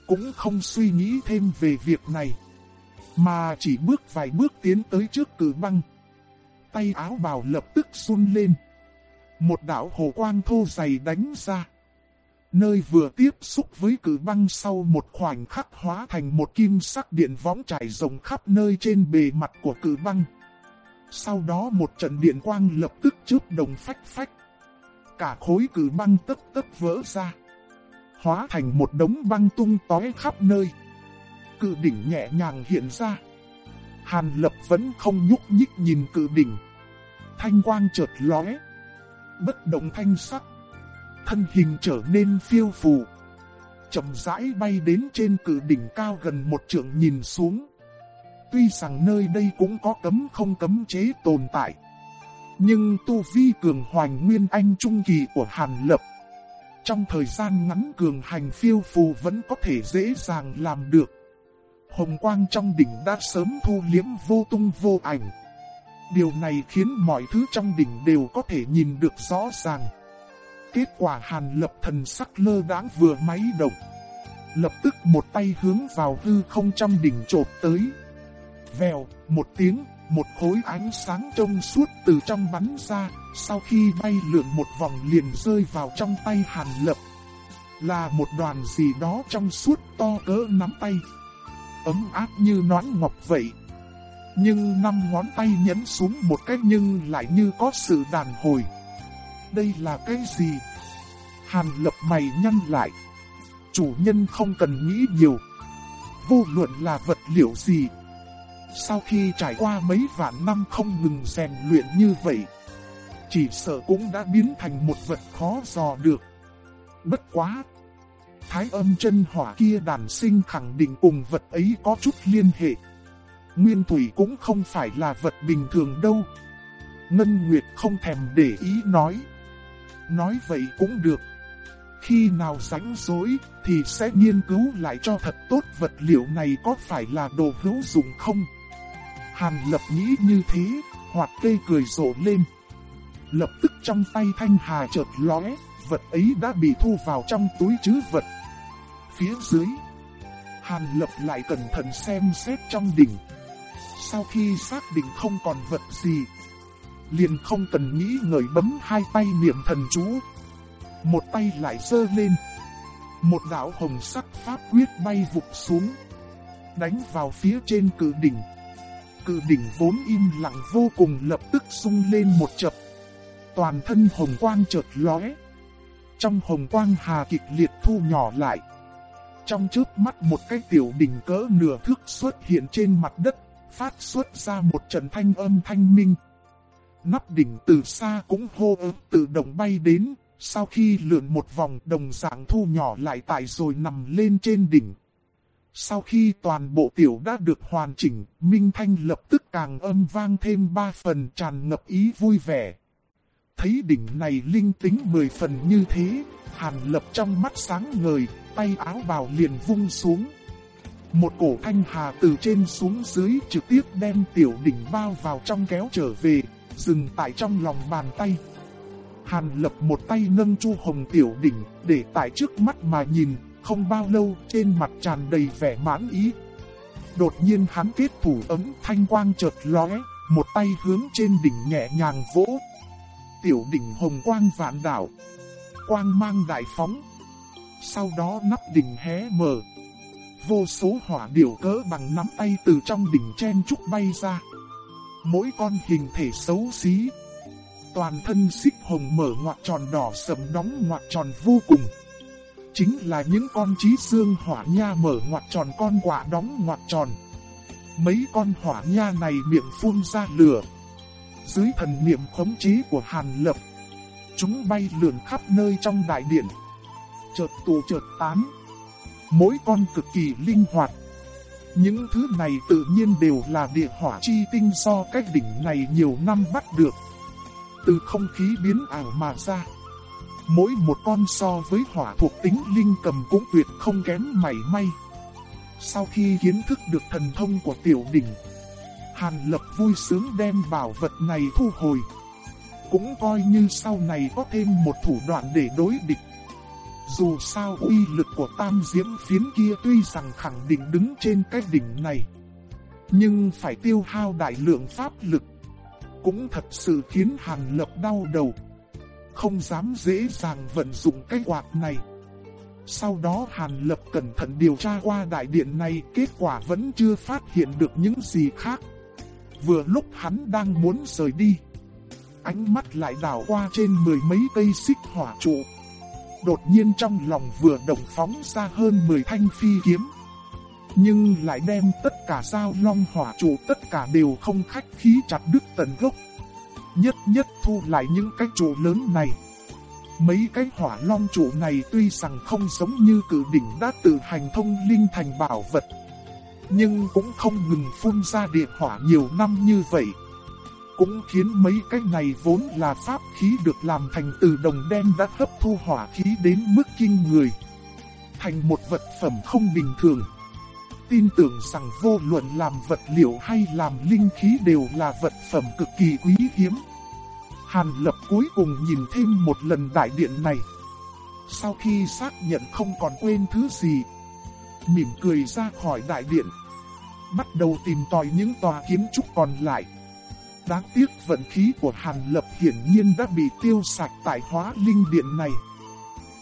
cũng không suy nghĩ thêm về việc này, mà chỉ bước vài bước tiến tới trước cử băng. Tay áo bào lập tức run lên. Một đạo hồ quang thô dày đánh ra. Nơi vừa tiếp xúc với cử băng sau một khoảnh khắc hóa thành một kim sắc điện võng trải rộng khắp nơi trên bề mặt của cử băng. Sau đó một trận điện quang lập tức chớp đồng phách phách cả khối cử băng tấp tấp vỡ ra. Hóa thành một đống băng tung tói khắp nơi. Cự đỉnh nhẹ nhàng hiện ra. Hàn lập vẫn không nhúc nhích nhìn cự đỉnh. Thanh quang chợt lóe. Bất động thanh sắc. Thân hình trở nên phiêu phù. chậm rãi bay đến trên cự đỉnh cao gần một trượng nhìn xuống. Tuy rằng nơi đây cũng có cấm không cấm chế tồn tại. Nhưng tu vi cường hoành nguyên anh trung kỳ của Hàn Lập. Trong thời gian ngắn cường hành phiêu phù vẫn có thể dễ dàng làm được. Hồng quang trong đỉnh đã sớm thu liếm vô tung vô ảnh. Điều này khiến mọi thứ trong đỉnh đều có thể nhìn được rõ ràng. Kết quả Hàn Lập thần sắc lơ đáng vừa máy động. Lập tức một tay hướng vào hư không trong đỉnh trột tới. Vèo, một tiếng, một khối ánh sáng trông suốt từ trong bắn ra, sau khi bay lượn một vòng liền rơi vào trong tay Hàn Lập. Là một đoàn gì đó trong suốt to cỡ nắm tay. Ấm áp như nón ngọc vậy. Nhưng năm ngón tay nhấn xuống một cách nhưng lại như có sự đàn hồi. Đây là cái gì? Hàn Lập mày nhăn lại. Chủ nhân không cần nghĩ nhiều. Vô luận là vật liệu gì, sau khi trải qua mấy vạn năm không ngừng rèn luyện như vậy, chỉ sợ cũng đã biến thành một vật khó dò được. Bất quá! Thái âm chân hỏa kia đàn sinh khẳng định cùng vật ấy có chút liên hệ. Nguyên thủy cũng không phải là vật bình thường đâu. Ngân Nguyệt không thèm để ý nói. Nói vậy cũng được. Khi nào rảnh rỗi thì sẽ nghiên cứu lại cho thật tốt vật liệu này có phải là đồ hữu dụng không. Hàn lập nghĩ như thế, hoặc cây cười rộ lên. Lập tức trong tay thanh hà chợt lóe, vật ấy đã bị thu vào trong túi chứ vật. Phía dưới, Hàn lập lại cẩn thận xem xét trong đỉnh. Sau khi xác định không còn vật gì, liền không cần nghĩ ngợi bấm hai tay niệm thần chú. Một tay lại dơ lên. Một đạo hồng sắc pháp quyết bay vụt xuống, đánh vào phía trên cử đỉnh. Cự đỉnh vốn im lặng vô cùng lập tức sung lên một chập. Toàn thân hồng quang chợt lóe. Trong hồng quang hà kịch liệt thu nhỏ lại. Trong trước mắt một cái tiểu đỉnh cỡ nửa thước xuất hiện trên mặt đất, phát xuất ra một trận thanh âm thanh minh. Nắp đỉnh từ xa cũng hô ớt tự động bay đến, sau khi lượn một vòng đồng dạng thu nhỏ lại tại rồi nằm lên trên đỉnh. Sau khi toàn bộ tiểu đã được hoàn chỉnh, Minh Thanh lập tức càng âm vang thêm ba phần tràn ngập ý vui vẻ. Thấy đỉnh này linh tính mười phần như thế, Hàn lập trong mắt sáng ngời, tay áo bào liền vung xuống. Một cổ thanh hà từ trên xuống dưới trực tiếp đem tiểu đỉnh bao vào trong kéo trở về, dừng tại trong lòng bàn tay. Hàn lập một tay nâng chu hồng tiểu đỉnh, để tại trước mắt mà nhìn, không bao lâu trên mặt tràn đầy vẻ mãn ý. Đột nhiên hắn kết thủ ấm thanh quang chợt lóe, một tay hướng trên đỉnh nhẹ nhàng vỗ. Tiểu đỉnh hồng quang vạn đảo. Quang mang đại phóng. Sau đó nắp đỉnh hé mở. Vô số hỏa điểu cỡ bằng nắm tay từ trong đỉnh chen trúc bay ra. Mỗi con hình thể xấu xí. Toàn thân xích hồng mở ngoặt tròn đỏ sầm đóng ngoặt tròn vô cùng chính là những con trí xương hỏa nha mở ngoặt tròn con quả đóng ngoặt tròn. Mấy con hỏa nha này miệng phun ra lửa. Dưới thần niệm khống chế của Hàn Lập, chúng bay lượn khắp nơi trong đại điện. Chợt tù chợt tán. Mỗi con cực kỳ linh hoạt. Những thứ này tự nhiên đều là địa hỏa chi tinh do cách đỉnh này nhiều năm bắt được. Từ không khí biến ảo mà ra. Mỗi một con so với hỏa thuộc tính linh cầm cũng tuyệt không kém mảy may. Sau khi kiến thức được thần thông của tiểu đỉnh, Hàn Lập vui sướng đem bảo vật này thu hồi. Cũng coi như sau này có thêm một thủ đoạn để đối địch. Dù sao uy lực của tam diễm phiến kia tuy rằng khẳng định đứng trên cái đỉnh này. Nhưng phải tiêu hao đại lượng pháp lực. Cũng thật sự khiến Hàn Lập đau đầu không dám dễ dàng vận dụng cái quạt này. Sau đó Hàn Lập cẩn thận điều tra qua đại điện này, kết quả vẫn chưa phát hiện được những gì khác. Vừa lúc hắn đang muốn rời đi, ánh mắt lại đảo qua trên mười mấy cây xích hỏa trụ. Đột nhiên trong lòng vừa động phóng ra hơn 10 thanh phi kiếm. Nhưng lại đem tất cả sao long hỏa trụ tất cả đều không khách khí chặt đứt tận gốc nhất nhất thu lại những cái trụ lớn này. Mấy cái hỏa long trụ này tuy rằng không giống như cử đỉnh đã tự hành thông linh thành bảo vật. Nhưng cũng không ngừng phun ra địa hỏa nhiều năm như vậy. Cũng khiến mấy cái này vốn là pháp khí được làm thành từ đồng đen đã hấp thu hỏa khí đến mức kinh người. Thành một vật phẩm không bình thường tin tưởng rằng vô luận làm vật liệu hay làm linh khí đều là vật phẩm cực kỳ quý hiếm. Hàn lập cuối cùng nhìn thêm một lần đại điện này. Sau khi xác nhận không còn quên thứ gì, mỉm cười ra khỏi đại điện. Bắt đầu tìm tòi những tòa kiến trúc còn lại. Đáng tiếc vận khí của Hàn Lập hiển nhiên đã bị tiêu sạch tại hóa linh điện này.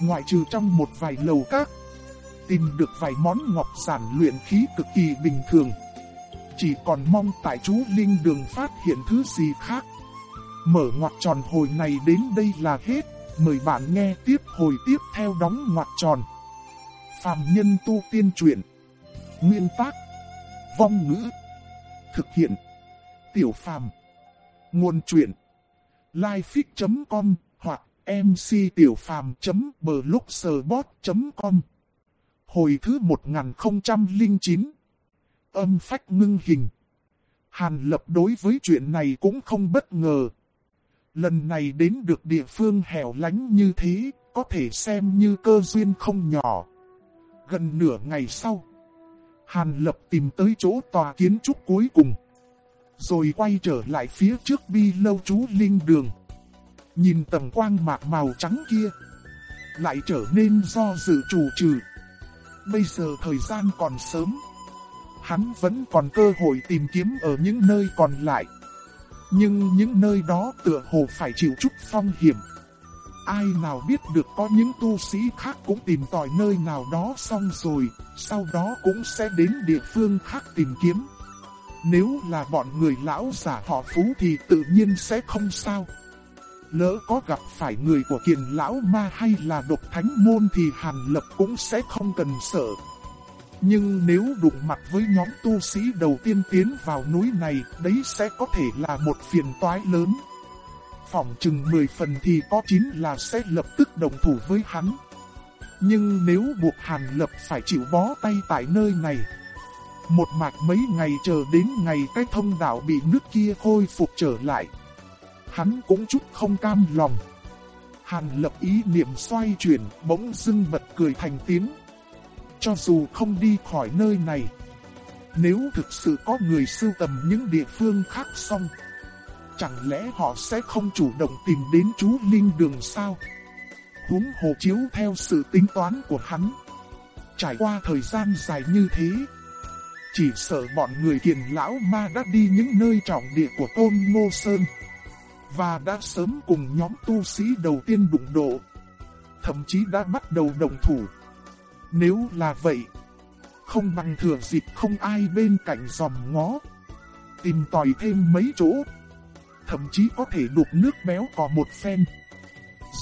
Ngoại trừ trong một vài lầu các, tìm được vài món ngọc giản luyện khí cực kỳ bình thường. Chỉ còn mong tại chú Linh Đường phát hiện thứ gì khác. Mở ngoặc tròn hồi này đến đây là hết. Mời bạn nghe tiếp hồi tiếp theo đóng ngoặc tròn. Phạm nhân tu tiên truyện. Nguyên tác. Vong ngữ. Thực hiện. Tiểu phàm. Nguồn truyện. Lifefix.com hoặc mctiểupham.blogspot.com Hồi thứ 1009 Âm phách ngưng hình Hàn lập đối với chuyện này cũng không bất ngờ. Lần này đến được địa phương hẻo lánh như thế, có thể xem như cơ duyên không nhỏ. Gần nửa ngày sau, Hàn lập tìm tới chỗ tòa kiến trúc cuối cùng. Rồi quay trở lại phía trước bi lâu chú linh đường. Nhìn tầm quang mạc màu trắng kia, lại trở nên do dự chủ trừ. Bây giờ thời gian còn sớm. Hắn vẫn còn cơ hội tìm kiếm ở những nơi còn lại. Nhưng những nơi đó tựa hồ phải chịu chút phong hiểm. Ai nào biết được có những tu sĩ khác cũng tìm tòi nơi nào đó xong rồi, sau đó cũng sẽ đến địa phương khác tìm kiếm. Nếu là bọn người lão giả họ phú thì tự nhiên sẽ không sao. Lỡ có gặp phải người của kiền lão ma hay là độc thánh môn thì Hàn Lập cũng sẽ không cần sợ. Nhưng nếu đụng mặt với nhóm tu sĩ đầu tiên tiến vào núi này, đấy sẽ có thể là một phiền toái lớn. Phỏng chừng 10 phần thì có 9 là sẽ lập tức đồng thủ với hắn. Nhưng nếu buộc Hàn Lập phải chịu bó tay tại nơi này, một mạch mấy ngày chờ đến ngày cái thông đạo bị nước kia khôi phục trở lại. Hắn cũng chút không cam lòng. Hàn lập ý niệm xoay chuyển, bỗng dưng bật cười thành tiếng. Cho dù không đi khỏi nơi này, nếu thực sự có người sưu tầm những địa phương khác xong, chẳng lẽ họ sẽ không chủ động tìm đến chú Linh Đường sao? Húng hồ chiếu theo sự tính toán của hắn. Trải qua thời gian dài như thế, chỉ sợ bọn người kiền lão ma đã đi những nơi trọng địa của Tôn Ngô Sơn. Và đã sớm cùng nhóm tu sĩ đầu tiên đụng độ. Thậm chí đã bắt đầu đồng thủ. Nếu là vậy, không bằng thừa dịp không ai bên cạnh dòm ngó. Tìm tòi thêm mấy chỗ. Thậm chí có thể đục nước béo cò một phen.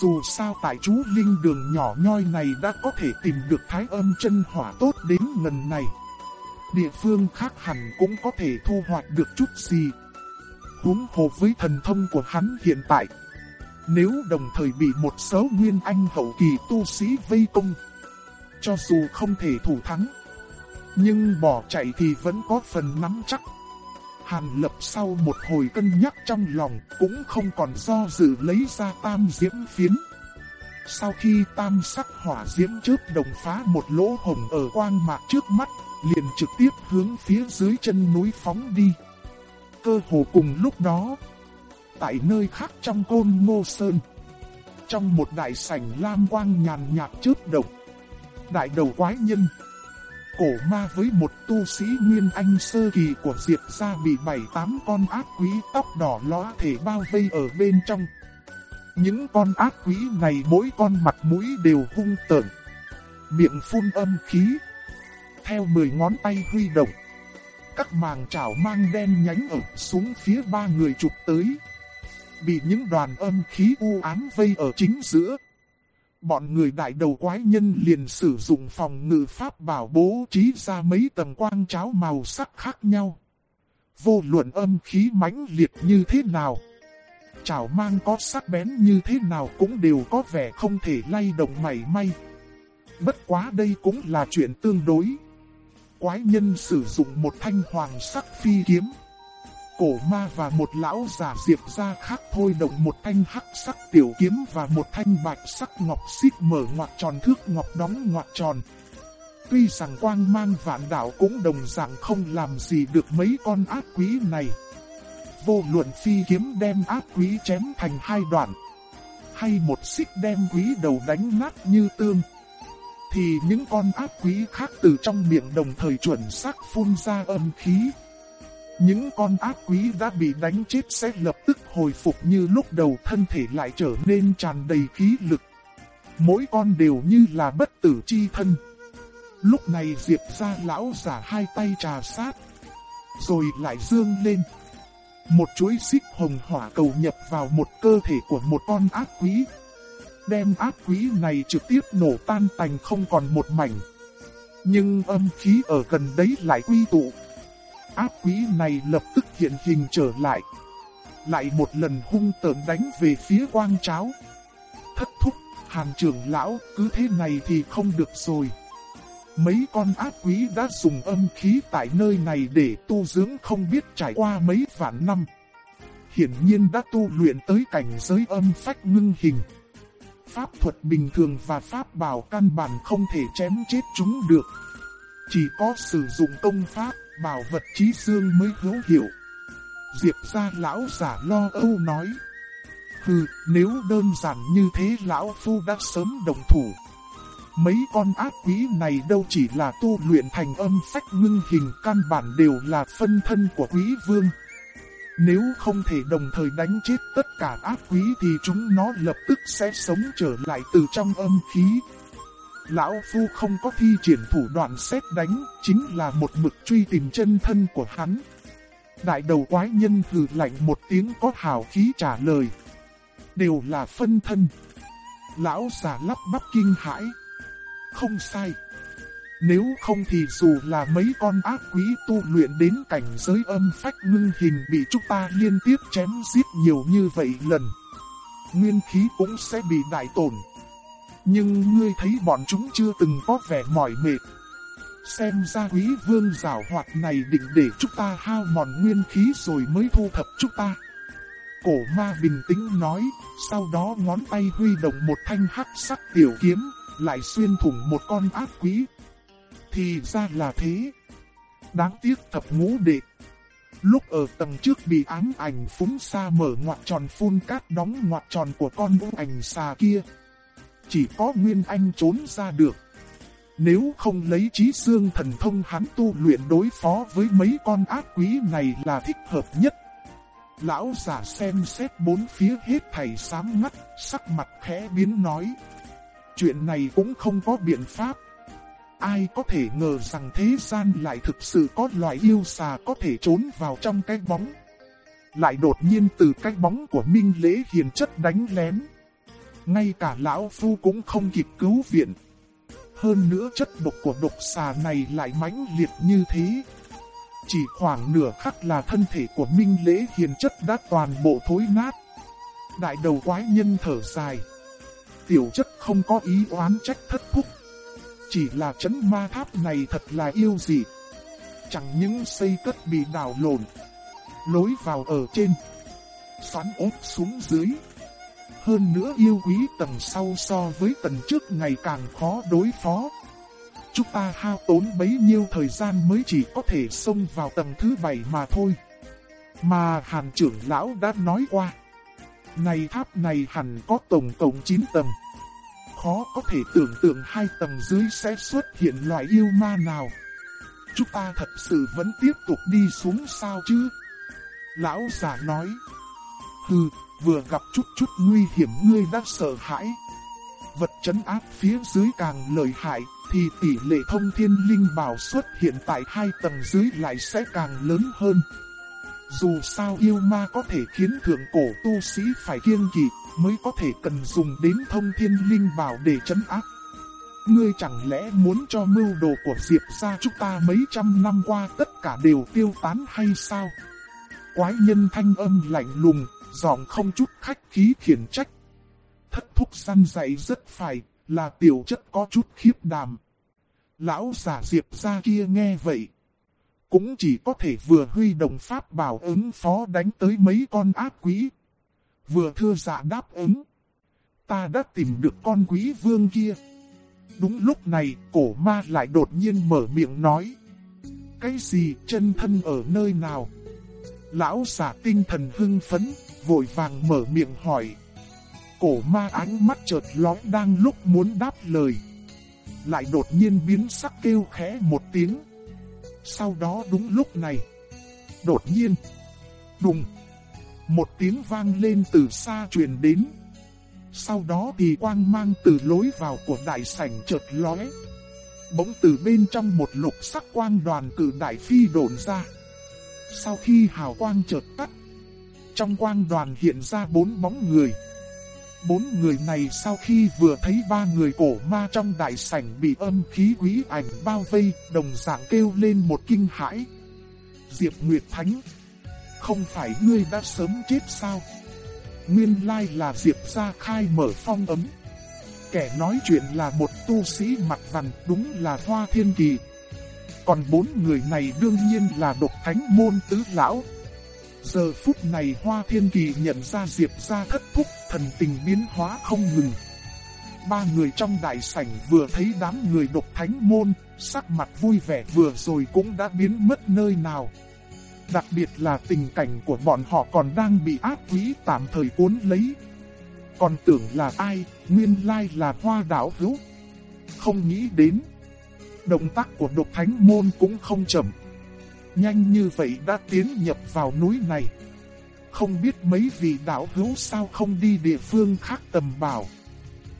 Dù sao tại chú Linh đường nhỏ nhoi này đã có thể tìm được thái âm chân hỏa tốt đến ngần này địa phương khác hẳn cũng có thể thu hoạch được chút gì. Huống hồ với thần thông của hắn hiện tại. Nếu đồng thời bị một số nguyên anh hậu kỳ tu sĩ vây công, cho dù không thể thủ thắng, nhưng bỏ chạy thì vẫn có phần nắm chắc. Hàn lập sau một hồi cân nhắc trong lòng cũng không còn do dự lấy ra tam diễm phiến. Sau khi tam sắc hỏa diễm trước đồng phá một lỗ hồng ở quang mạc trước mắt, liền trực tiếp hướng phía dưới chân núi phóng đi. Cơ hồ cùng lúc đó, tại nơi khác trong côn ngô sơn, trong một đại sảnh lam quang nhàn nhạt chớp động, đại đầu quái nhân, cổ ma với một tu sĩ nguyên anh sơ kỳ của Diệp gia bị bảy tám con ác quý tóc đỏ lóa thể bao vây ở bên trong. Những con ác quý này mỗi con mặt mũi đều hung tợn, miệng phun âm khí, theo mười ngón tay huy động. Các màng chảo mang đen nhánh ở xuống phía ba người chụp tới. Bị những đoàn âm khí u ám vây ở chính giữa. Bọn người đại đầu quái nhân liền sử dụng phòng ngự pháp bảo bố trí ra mấy tầng quang cháo màu sắc khác nhau. Vô luận âm khí mãnh liệt như thế nào. Chảo mang có sắc bén như thế nào cũng đều có vẻ không thể lay động mảy may. Bất quá đây cũng là chuyện tương đối quái nhân sử dụng một thanh hoàng sắc phi kiếm. Cổ ma và một lão giả diệp ra khác thôi động một thanh hắc sắc tiểu kiếm và một thanh bạch sắc ngọc xích mở ngoặt tròn thước ngọc đóng ngoặt tròn. Tuy rằng quang mang vạn đảo cũng đồng dạng không làm gì được mấy con ác quý này. Vô luận phi kiếm đem ác quý chém thành hai đoạn. Hay một xích đem quý đầu đánh nát như tương thì những con ác quý khác từ trong miệng đồng thời chuẩn xác phun ra âm khí. Những con ác quý đã bị đánh chết sẽ lập tức hồi phục như lúc đầu thân thể lại trở nên tràn đầy khí lực. Mỗi con đều như là bất tử chi thân. Lúc này Diệp ra lão giả hai tay trà sát, rồi lại dương lên. Một chuỗi xích hồng hỏa cầu nhập vào một cơ thể của một con ác quý. Đem ác quý này trực tiếp nổ tan tành không còn một mảnh. Nhưng âm khí ở gần đấy lại quy tụ. Ác quý này lập tức hiện hình trở lại. Lại một lần hung tợn đánh về phía quang cháo. Thất thúc, hàn trưởng lão, cứ thế này thì không được rồi. Mấy con ác quý đã dùng âm khí tại nơi này để tu dưỡng không biết trải qua mấy vạn năm. Hiển nhiên đã tu luyện tới cảnh giới âm phách ngưng hình. Pháp thuật bình thường và pháp bảo căn bản không thể chém chết chúng được. Chỉ có sử dụng công pháp, bảo vật trí xương mới hữu hiệu. Diệp ra lão giả lo âu nói. Hừ, nếu đơn giản như thế lão phu đã sớm đồng thủ. Mấy con ác quý này đâu chỉ là tu luyện thành âm phách ngưng hình căn bản đều là phân thân của quý vương. Nếu không thể đồng thời đánh chết tất cả ác quý thì chúng nó lập tức sẽ sống trở lại từ trong âm khí. Lão Phu không có thi triển thủ đoạn xét đánh, chính là một mực truy tìm chân thân của hắn. Đại đầu quái nhân hừ lạnh một tiếng có hào khí trả lời. Đều là phân thân. Lão giả lắp bắp kinh hãi không sai. Nếu không thì dù là mấy con ác quý tu luyện đến cảnh giới âm phách ngưng hình bị chúng ta liên tiếp chém giết nhiều như vậy lần. Nguyên khí cũng sẽ bị đại tổn. Nhưng ngươi thấy bọn chúng chưa từng có vẻ mỏi mệt. Xem ra quý vương rào hoạt này định để chúng ta hao mòn nguyên khí rồi mới thu thập chúng ta. Cổ ma bình tĩnh nói, sau đó ngón tay huy động một thanh hắc sắc tiểu kiếm, lại xuyên thủng một con ác quý. Thì ra là thế. Đáng tiếc thập ngũ đệ. Lúc ở tầng trước bị ám ảnh phúng xa mở ngoặt tròn phun cát đóng ngoặt tròn của con vũ ảnh xà kia. Chỉ có Nguyên Anh trốn ra được. Nếu không lấy trí xương thần thông hắn tu luyện đối phó với mấy con ác quý này là thích hợp nhất. Lão giả xem xét bốn phía hết thầy sám ngắt, sắc mặt khẽ biến nói chuyện này cũng không có biện pháp. Ai có thể ngờ rằng thế gian lại thực sự có loài yêu xà có thể trốn vào trong cái bóng. Lại đột nhiên từ cái bóng của Minh Lễ hiền chất đánh lén. Ngay cả lão phu cũng không kịp cứu viện. Hơn nữa chất độc của độc xà này lại mãnh liệt như thế. Chỉ khoảng nửa khắc là thân thể của Minh Lễ hiền chất đã toàn bộ thối nát. Đại đầu quái nhân thở dài tiểu chất không có ý oán trách thất thúc. Chỉ là chấn ma tháp này thật là yêu dị. Chẳng những xây cất bị đảo lộn. Lối vào ở trên. Xoắn ốp xuống dưới. Hơn nữa yêu quý tầng sau so với tầng trước ngày càng khó đối phó. Chúng ta hao tốn bấy nhiêu thời gian mới chỉ có thể xông vào tầng thứ bảy mà thôi. Mà hàn trưởng lão đã nói qua. Này tháp này hẳn có tổng cộng 9 tầng. Khó có thể tưởng tượng hai tầng dưới sẽ xuất hiện loại yêu ma nào. Chúng ta thật sự vẫn tiếp tục đi xuống sao chứ? Lão giả nói. Hừ, vừa gặp chút chút nguy hiểm ngươi đã sợ hãi. Vật chấn áp phía dưới càng lợi hại, thì tỷ lệ thông thiên linh bảo xuất hiện tại hai tầng dưới lại sẽ càng lớn hơn. Dù sao yêu ma có thể khiến thượng cổ tu sĩ phải kiêng kỵ, mới có thể cần dùng đến thông thiên linh bảo để chấn áp. Ngươi chẳng lẽ muốn cho mưu đồ của Diệp gia chúng ta mấy trăm năm qua tất cả đều tiêu tán hay sao? Quái nhân thanh âm lạnh lùng, giọng không chút khách khí khiển trách. Thất thúc săn dạy rất phải, là tiểu chất có chút khiếp đàm. Lão giả Diệp gia kia nghe vậy, cũng chỉ có thể vừa huy động pháp bảo ứng phó đánh tới mấy con ác quỷ, Vừa thưa dạ đáp ứng. Ta đã tìm được con quý vương kia. Đúng lúc này, cổ ma lại đột nhiên mở miệng nói. Cái gì chân thân ở nơi nào? Lão giả tinh thần hưng phấn, vội vàng mở miệng hỏi. Cổ ma ánh mắt chợt lóe đang lúc muốn đáp lời. Lại đột nhiên biến sắc kêu khẽ một tiếng. Sau đó đúng lúc này, Đột nhiên, đùng, một tiếng vang lên từ xa truyền đến. Sau đó thì quang mang từ lối vào của đại sảnh chợt lóe. Bỗng từ bên trong một lục sắc quang đoàn cử đại phi đồn ra. Sau khi hào quang chợt tắt, trong quang đoàn hiện ra bốn bóng người. Bốn người này sau khi vừa thấy ba người cổ ma trong đại sảnh bị âm khí quý ảnh bao vây, đồng dạng kêu lên một kinh hãi. Diệp Nguyệt Thánh, không phải ngươi đã sớm chết sao? Nguyên lai là Diệp gia khai mở phong ấm. Kẻ nói chuyện là một tu sĩ mặt vằn đúng là Hoa Thiên Kỳ. Còn bốn người này đương nhiên là độc thánh môn tứ lão. Giờ phút này Hoa Thiên Kỳ nhận ra Diệp gia thất thúc thần tình biến hóa không ngừng. Ba người trong đại sảnh vừa thấy đám người độc thánh môn, sắc mặt vui vẻ vừa rồi cũng đã biến mất nơi nào. Đặc biệt là tình cảnh của bọn họ còn đang bị ác quý tạm thời cuốn lấy. Còn tưởng là ai, nguyên lai là hoa đảo hữu. Không nghĩ đến. Động tác của độc thánh môn cũng không chậm. Nhanh như vậy đã tiến nhập vào núi này. Không biết mấy vị đạo hữu sao không đi địa phương khác tầm bảo.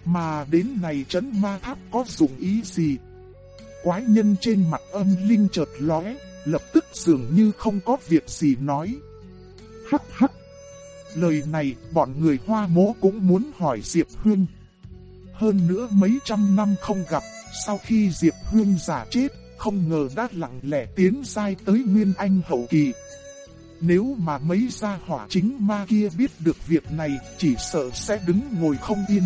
Mà đến này trấn ma tháp có dụng ý gì? Quái nhân trên mặt âm linh chợt lóe, lập tức dường như không có việc gì nói. Hắc hắc. Lời này bọn người hoa mố cũng muốn hỏi Diệp Hương. Hơn nữa mấy trăm năm không gặp, sau khi Diệp Hương giả chết, không ngờ đã lặng lẽ tiến sai tới Nguyên Anh hậu kỳ. Nếu mà mấy gia hỏa chính ma kia biết được việc này, chỉ sợ sẽ đứng ngồi không yên.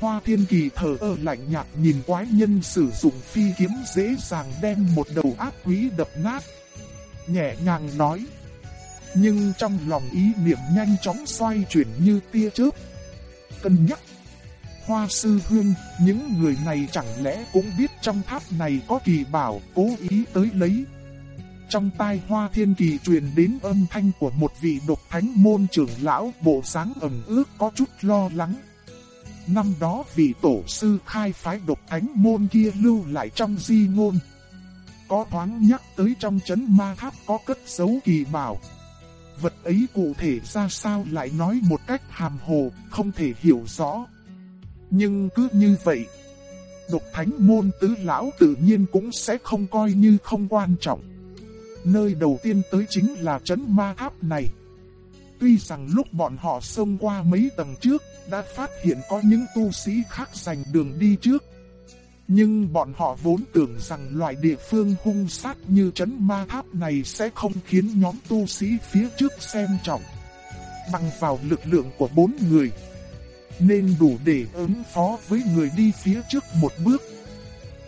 Hoa Thiên Kỳ thở ơ lạnh nhạt nhìn quái nhân sử dụng phi kiếm dễ dàng đem một đầu ác quý đập nát. Nhẹ nhàng nói. Nhưng trong lòng ý niệm nhanh chóng xoay chuyển như tia chớp. Cân nhắc. Hoa sư hương, những người này chẳng lẽ cũng biết trong tháp này có kỳ bảo cố ý tới lấy. Trong tai hoa thiên kỳ truyền đến âm thanh của một vị độc thánh môn trưởng lão bộ sáng ẩm ước có chút lo lắng. Năm đó vị tổ sư khai phái độc thánh môn kia lưu lại trong di ngôn. Có thoáng nhắc tới trong chấn ma tháp có cất dấu kỳ bảo. Vật ấy cụ thể ra sao lại nói một cách hàm hồ, không thể hiểu rõ. Nhưng cứ như vậy, độc thánh môn tứ lão tự nhiên cũng sẽ không coi như không quan trọng. Nơi đầu tiên tới chính là chấn ma tháp này. Tuy rằng lúc bọn họ xông qua mấy tầng trước, đã phát hiện có những tu sĩ khác giành đường đi trước. Nhưng bọn họ vốn tưởng rằng loại địa phương hung sát như chấn ma tháp này sẽ không khiến nhóm tu sĩ phía trước xem trọng. Bằng vào lực lượng của bốn người, nên đủ để ứng phó với người đi phía trước một bước.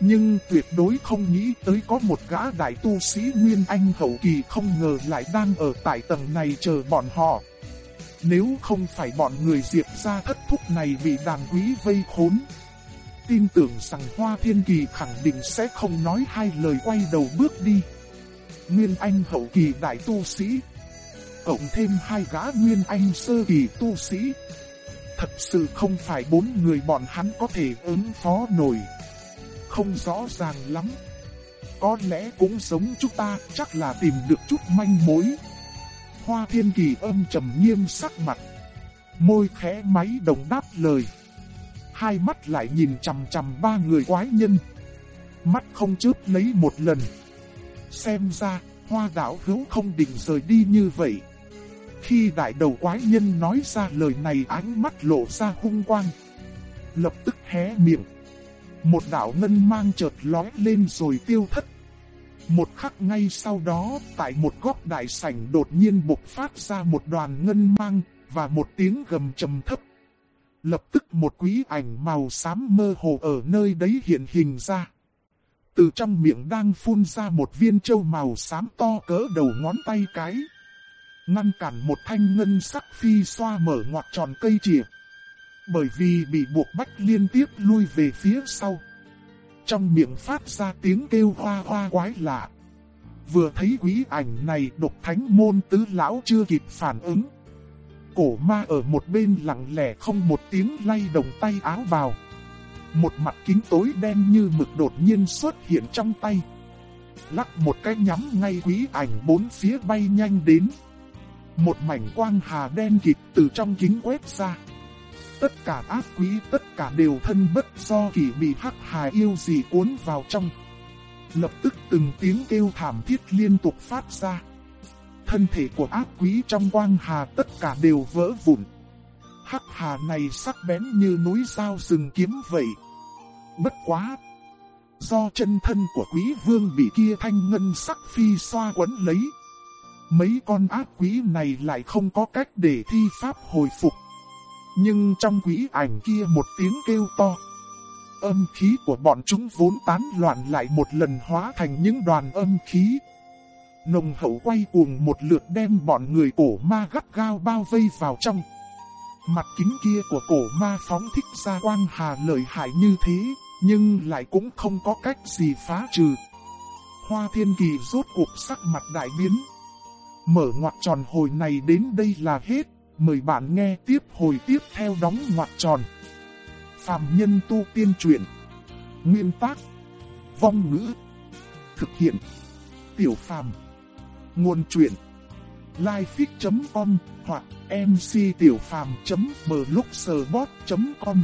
Nhưng tuyệt đối không nghĩ tới có một gã đại tu sĩ Nguyên Anh hậu kỳ không ngờ lại đang ở tại tầng này chờ bọn họ. Nếu không phải bọn người diệt ra thất thúc này bị đàn quý vây khốn. Tin tưởng rằng Hoa Thiên Kỳ khẳng định sẽ không nói hai lời quay đầu bước đi. Nguyên Anh hậu kỳ đại tu sĩ. Cộng thêm hai gã Nguyên Anh sơ kỳ tu sĩ. Thật sự không phải bốn người bọn hắn có thể ứng phó nổi không rõ ràng lắm. Có lẽ cũng giống chúng ta, chắc là tìm được chút manh mối. Hoa thiên kỳ âm trầm nghiêm sắc mặt. Môi khẽ máy đồng đáp lời. Hai mắt lại nhìn chằm chằm ba người quái nhân. Mắt không chớp lấy một lần. Xem ra, hoa đảo hữu không định rời đi như vậy. Khi đại đầu quái nhân nói ra lời này ánh mắt lộ ra hung quang. Lập tức hé miệng. Một đạo ngân mang chợt lóe lên rồi tiêu thất. Một khắc ngay sau đó, tại một góc đại sảnh đột nhiên bộc phát ra một đoàn ngân mang, và một tiếng gầm trầm thấp. Lập tức một quý ảnh màu xám mơ hồ ở nơi đấy hiện hình ra. Từ trong miệng đang phun ra một viên châu màu xám to cỡ đầu ngón tay cái. Ngăn cản một thanh ngân sắc phi xoa mở ngoặt tròn cây chìa bởi vì bị buộc bách liên tiếp lui về phía sau. Trong miệng phát ra tiếng kêu hoa hoa quái lạ. Vừa thấy quý ảnh này độc thánh môn tứ lão chưa kịp phản ứng. Cổ ma ở một bên lặng lẽ không một tiếng lay đồng tay áo vào. Một mặt kính tối đen như mực đột nhiên xuất hiện trong tay. lắc một cái nhắm ngay quý ảnh bốn phía bay nhanh đến. Một mảnh quang hà đen kịt từ trong kính quét ra. Tất cả ác quý tất cả đều thân bất do kỳ bị hắc hà yêu gì cuốn vào trong. Lập tức từng tiếng kêu thảm thiết liên tục phát ra. Thân thể của ác quý trong quang hà tất cả đều vỡ vụn. Hắc hà này sắc bén như núi sao rừng kiếm vậy. Bất quá! Do chân thân của quý vương bị kia thanh ngân sắc phi xoa quấn lấy. Mấy con ác quỷ này lại không có cách để thi pháp hồi phục. Nhưng trong quỷ ảnh kia một tiếng kêu to. Âm khí của bọn chúng vốn tán loạn lại một lần hóa thành những đoàn âm khí. Nồng hậu quay cuồng một lượt đem bọn người cổ ma gắt gao bao vây vào trong. Mặt kính kia của cổ ma phóng thích ra quang hà lợi hại như thế, nhưng lại cũng không có cách gì phá trừ. Hoa thiên kỳ rốt cuộc sắc mặt đại biến. Mở ngoặt tròn hồi này đến đây là hết, mời bạn nghe tiếp hồi tiếp theo đóng ngoặt tròn. Phạm nhân tu tiên truyện. Nguyên tác. Vong ngữ. Thực hiện. Tiểu phàm. Nguồn truyện. Lifefix.com hoặc mctiểupham.blogspot.com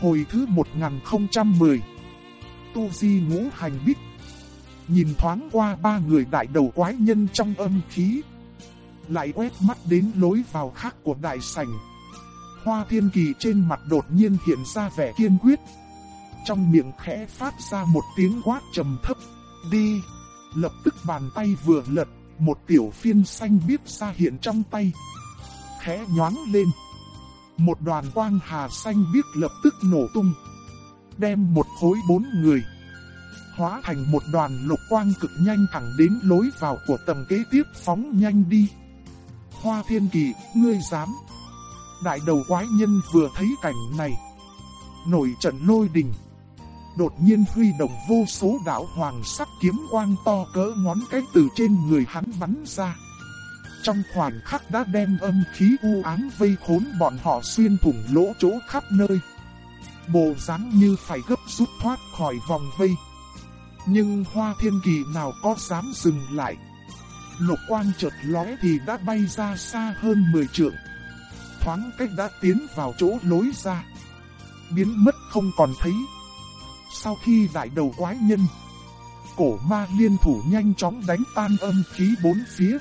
Hồi thứ 1010 Tu Di Ngũ Hành Bích Nhìn thoáng qua ba người đại đầu quái nhân trong âm khí. Lại quét mắt đến lối vào khác của đại sảnh. Hoa thiên kỳ trên mặt đột nhiên hiện ra vẻ kiên quyết. Trong miệng khẽ phát ra một tiếng quát trầm thấp. Đi! Lập tức bàn tay vừa lật, Một tiểu phiên xanh biếc ra hiện trong tay. Khẽ nhoáng lên. Một đoàn quang hà xanh biếc lập tức nổ tung. Đem một khối bốn người. Hóa thành một đoàn lục quang cực nhanh thẳng đến lối vào của tầng kế tiếp phóng nhanh đi. Hoa thiên kỳ, ngươi dám. Đại đầu quái nhân vừa thấy cảnh này. Nổi trận lôi đình. Đột nhiên huy động vô số đảo hoàng sắc kiếm quang to cỡ ngón cái từ trên người hắn bắn ra trong khoảnh khắc đã đem âm khí u ám vây khốn bọn họ xuyên thủng lỗ chỗ khắp nơi. Bộ dáng như phải gấp rút thoát khỏi vòng vây. Nhưng hoa thiên kỳ nào có dám dừng lại. Lục quang chợt lóe thì đã bay ra xa hơn 10 trượng. Thoáng cách đã tiến vào chỗ lối ra. Biến mất không còn thấy. Sau khi đại đầu quái nhân, cổ ma liên thủ nhanh chóng đánh tan âm khí bốn phía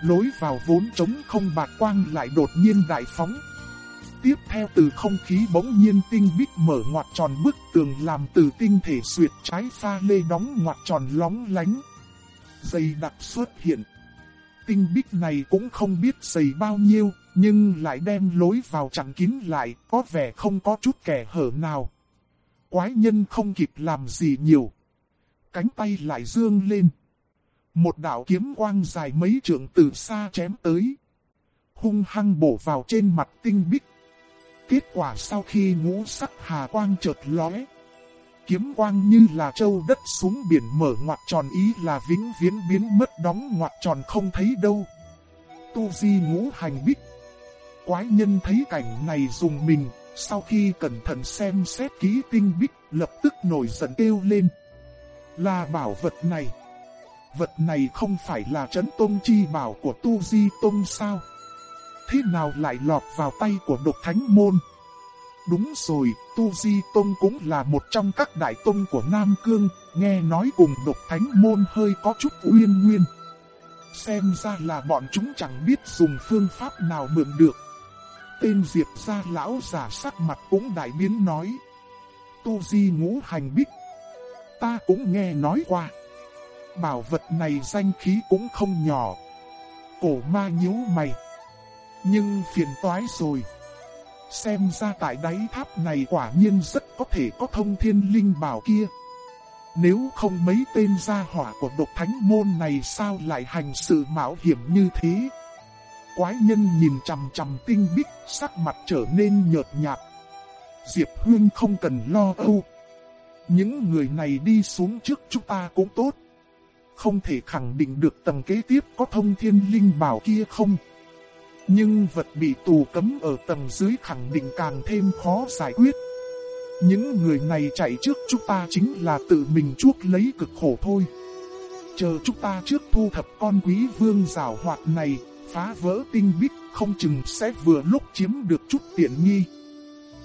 lối vào vốn trống không bạc quang lại đột nhiên đại phóng. Tiếp theo từ không khí bỗng nhiên tinh bích mở ngoặt tròn bức tường làm từ tinh thể suyệt trái pha lê đóng ngoặt tròn lóng lánh. Dây đặc xuất hiện. Tinh bích này cũng không biết dày bao nhiêu, nhưng lại đem lối vào chặn kín lại, có vẻ không có chút kẻ hở nào. Quái nhân không kịp làm gì nhiều. Cánh tay lại dương lên. Một đạo kiếm quang dài mấy trượng từ xa chém tới. Hung hăng bổ vào trên mặt tinh bích. Kết quả sau khi ngũ sắc hà quang chợt lóe. Kiếm quang như là châu đất xuống biển mở ngoặt tròn ý là vĩnh viễn biến mất đóng ngoặt tròn không thấy đâu. Tu di ngũ hành bích. Quái nhân thấy cảnh này dùng mình, sau khi cẩn thận xem xét ký tinh bích, lập tức nổi giận kêu lên. Là bảo vật này. Vật này không phải là trấn tôn chi bảo của Tu Di Tông sao? Thế nào lại lọt vào tay của độc thánh môn? Đúng rồi, Tu Di Tông cũng là một trong các đại tông của Nam Cương, nghe nói cùng độc thánh môn hơi có chút uyên nguyên. Xem ra là bọn chúng chẳng biết dùng phương pháp nào mượn được. Tên Diệp gia lão giả sắc mặt cũng đại biến nói. Tu Di ngũ hành bích. Ta cũng nghe nói qua. Bảo vật này danh khí cũng không nhỏ. Cổ ma nhíu mày. Nhưng phiền toái rồi. Xem ra tại đáy tháp này quả nhiên rất có thể có thông thiên linh bảo kia. Nếu không mấy tên gia hỏa của độc thánh môn này sao lại hành sự mạo hiểm như thế? Quái nhân nhìn chằm chằm tinh bích, sắc mặt trở nên nhợt nhạt. Diệp Hương không cần lo âu. Những người này đi xuống trước chúng ta cũng tốt không thể khẳng định được tầng kế tiếp có thông thiên linh bảo kia không. Nhưng vật bị tù cấm ở tầng dưới khẳng định càng thêm khó giải quyết. Những người này chạy trước chúng ta chính là tự mình chuốc lấy cực khổ thôi. chờ chúng ta trước thu thập con quý vương rào hoạt này, phá vỡ tinh bích, không chừng sẽ vừa lúc chiếm được chút tiện nghi.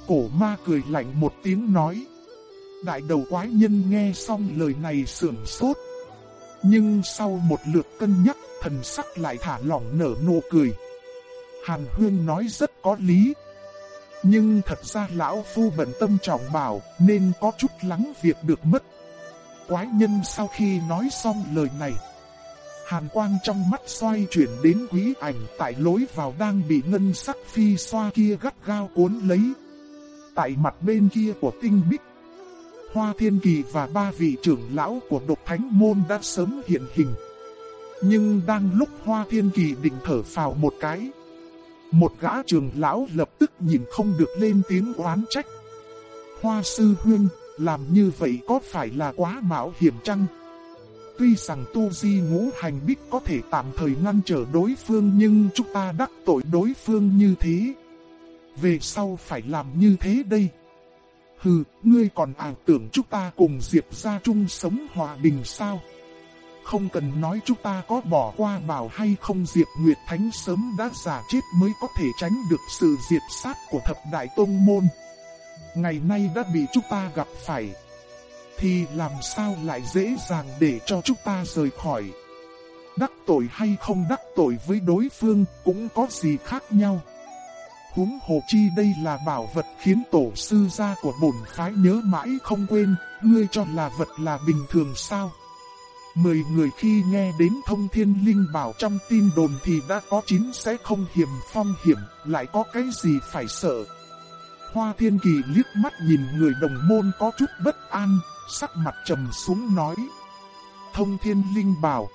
Cổ ma cười lạnh một tiếng nói. Đại đầu quái nhân nghe xong lời này sưởng sốt. Nhưng sau một lượt cân nhắc, thần sắc lại thả lỏng nở nụ cười. Hàn Huyên nói rất có lý. Nhưng thật ra lão phu bận tâm trọng bảo nên có chút lắng việc được mất. Quái nhân sau khi nói xong lời này. Hàn quang trong mắt xoay chuyển đến quý ảnh tại lối vào đang bị ngân sắc phi xoa kia gắt gao cuốn lấy. Tại mặt bên kia của tinh bích, Hoa Thiên Kỳ và ba vị trưởng lão của độc thánh môn đã sớm hiện hình. Nhưng đang lúc Hoa Thiên Kỳ định thở phào một cái. Một gã trường lão lập tức nhìn không được lên tiếng oán trách. Hoa sư huyên, làm như vậy có phải là quá mạo hiểm chăng? Tuy rằng tu di ngũ hành bích có thể tạm thời ngăn trở đối phương nhưng chúng ta đắc tội đối phương như thế. Về sau phải làm như thế đây. Hừ, ngươi còn ảo tưởng chúng ta cùng Diệp gia chung sống hòa bình sao? Không cần nói chúng ta có bỏ qua bảo hay không Diệp Nguyệt Thánh sớm đã giả chết mới có thể tránh được sự diệt sát của thập đại tông môn. Ngày nay đã bị chúng ta gặp phải. Thì làm sao lại dễ dàng để cho chúng ta rời khỏi. Đắc tội hay không đắc tội với đối phương cũng có gì khác nhau huống hồ chi đây là bảo vật khiến tổ sư gia của bổn phái nhớ mãi không quên, ngươi cho là vật là bình thường sao? Mười người khi nghe đến thông thiên linh bảo trong tin đồn thì đã có chín sẽ không hiểm phong hiểm, lại có cái gì phải sợ. Hoa thiên kỳ liếc mắt nhìn người đồng môn có chút bất an, sắc mặt trầm xuống nói. Thông thiên linh bảo,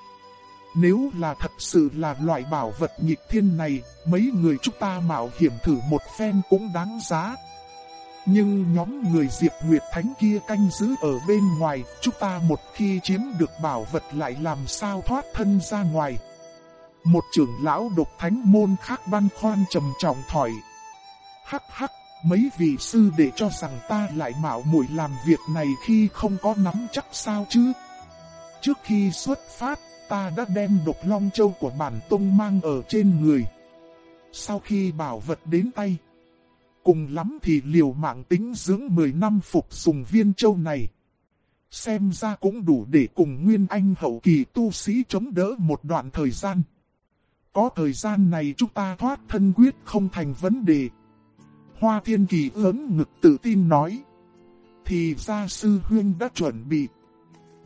nếu là thật sự là loại bảo vật nghịch thiên này, mấy người chúng ta mạo hiểm thử một phen cũng đáng giá. Nhưng nhóm người Diệp Nguyệt Thánh kia canh giữ ở bên ngoài, chúng ta một khi chiếm được bảo vật lại làm sao thoát thân ra ngoài. Một trưởng lão độc thánh môn khác băn khoan trầm trọng thỏi. Hắc hắc, mấy vị sư để cho rằng ta lại mạo muội làm việc này khi không có nắm chắc sao chứ. Trước khi xuất phát, ta đã đem độc long châu của bản tông mang ở trên người. Sau khi bảo vật đến tay, cùng lắm thì liều mạng tính dưỡng 10 năm phục dùng viên châu này. Xem ra cũng đủ để cùng Nguyên Anh hậu kỳ tu sĩ chống đỡ một đoạn thời gian. Có thời gian này chúng ta thoát thân quyết không thành vấn đề. Hoa Thiên Kỳ ớn ngực tự tin nói. Thì gia sư huyên đã chuẩn bị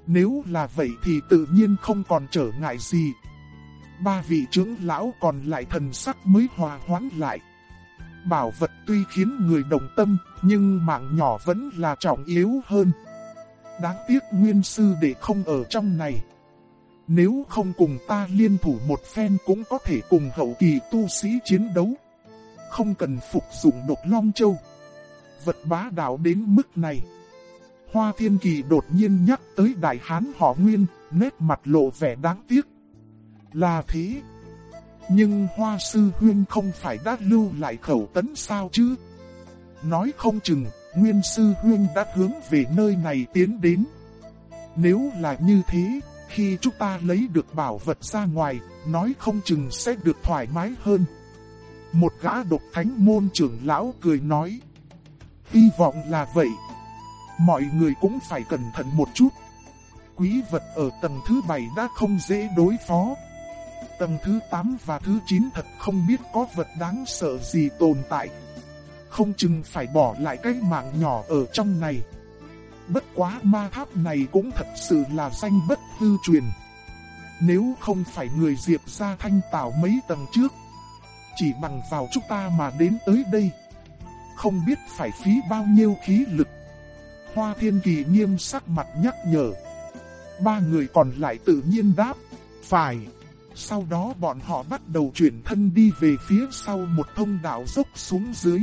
nếu là vậy thì tự nhiên không còn trở ngại gì. Ba vị trưởng lão còn lại thần sắc mới hòa hoãn lại. Bảo vật tuy khiến người đồng tâm, nhưng mạng nhỏ vẫn là trọng yếu hơn. Đáng tiếc nguyên sư để không ở trong này. Nếu không cùng ta liên thủ một phen cũng có thể cùng hậu kỳ tu sĩ chiến đấu. Không cần phục dụng độc long châu. Vật bá đạo đến mức này. Hoa Thiên Kỳ đột nhiên nhắc tới đại hán họ Nguyên, nét mặt lộ vẻ đáng tiếc. Là thế. Nhưng Hoa Sư Huyên không phải đã lưu lại khẩu tấn sao chứ? Nói không chừng, Nguyên Sư Huyên đã hướng về nơi này tiến đến. Nếu là như thế, khi chúng ta lấy được bảo vật ra ngoài, nói không chừng sẽ được thoải mái hơn. Một gã độc thánh môn trưởng lão cười nói. Hy vọng là vậy. Mọi người cũng phải cẩn thận một chút. Quý vật ở tầng thứ bảy đã không dễ đối phó. Tầng thứ 8 và thứ 9 thật không biết có vật đáng sợ gì tồn tại. Không chừng phải bỏ lại cái mạng nhỏ ở trong này. Bất quá ma tháp này cũng thật sự là danh bất hư truyền. Nếu không phải người diệp ra thanh tảo mấy tầng trước, chỉ bằng vào chúng ta mà đến tới đây. Không biết phải phí bao nhiêu khí lực. Hoa Thiên Kỳ nghiêm sắc mặt nhắc nhở. Ba người còn lại tự nhiên đáp, phải. Sau đó bọn họ bắt đầu chuyển thân đi về phía sau một thông đạo dốc xuống dưới.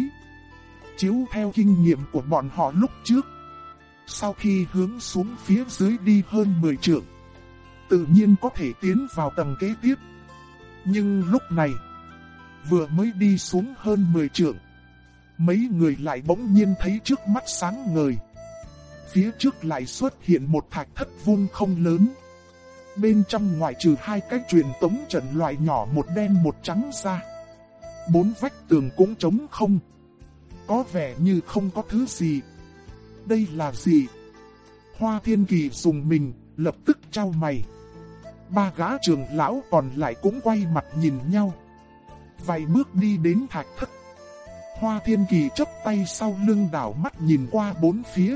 Chiếu theo kinh nghiệm của bọn họ lúc trước. Sau khi hướng xuống phía dưới đi hơn 10 trượng, tự nhiên có thể tiến vào tầng kế tiếp. Nhưng lúc này, vừa mới đi xuống hơn 10 trượng, mấy người lại bỗng nhiên thấy trước mắt sáng ngời phía trước lại xuất hiện một thạch thất vuông không lớn. Bên trong ngoại trừ hai cái truyền tống trận loại nhỏ một đen một trắng ra. Bốn vách tường cũng trống không. Có vẻ như không có thứ gì. Đây là gì? Hoa thiên kỳ dùng mình, lập tức trao mày. Ba gã trường lão còn lại cũng quay mặt nhìn nhau. Vài bước đi đến thạch thất. Hoa thiên kỳ chấp tay sau lưng đảo mắt nhìn qua bốn phía.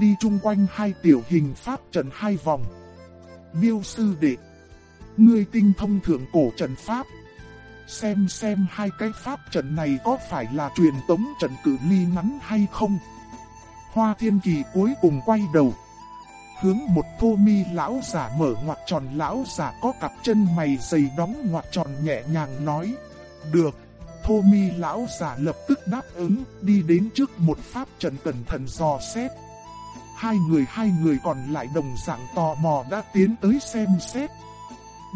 Đi chung quanh hai tiểu hình pháp trận hai vòng. Miêu sư đệ. Ngươi tinh thông thượng cổ trận pháp. Xem xem hai cái pháp trận này có phải là truyền tống trận cử ly ngắn hay không. Hoa thiên kỳ cuối cùng quay đầu. Hướng một thô mi lão giả mở ngoặt tròn lão giả có cặp chân mày dày đóng ngoặt tròn nhẹ nhàng nói. Được. Thô mi lão giả lập tức đáp ứng, đi đến trước một pháp trận cẩn thận dò xét. Hai người hai người còn lại đồng dạng tò mò đã tiến tới xem xét.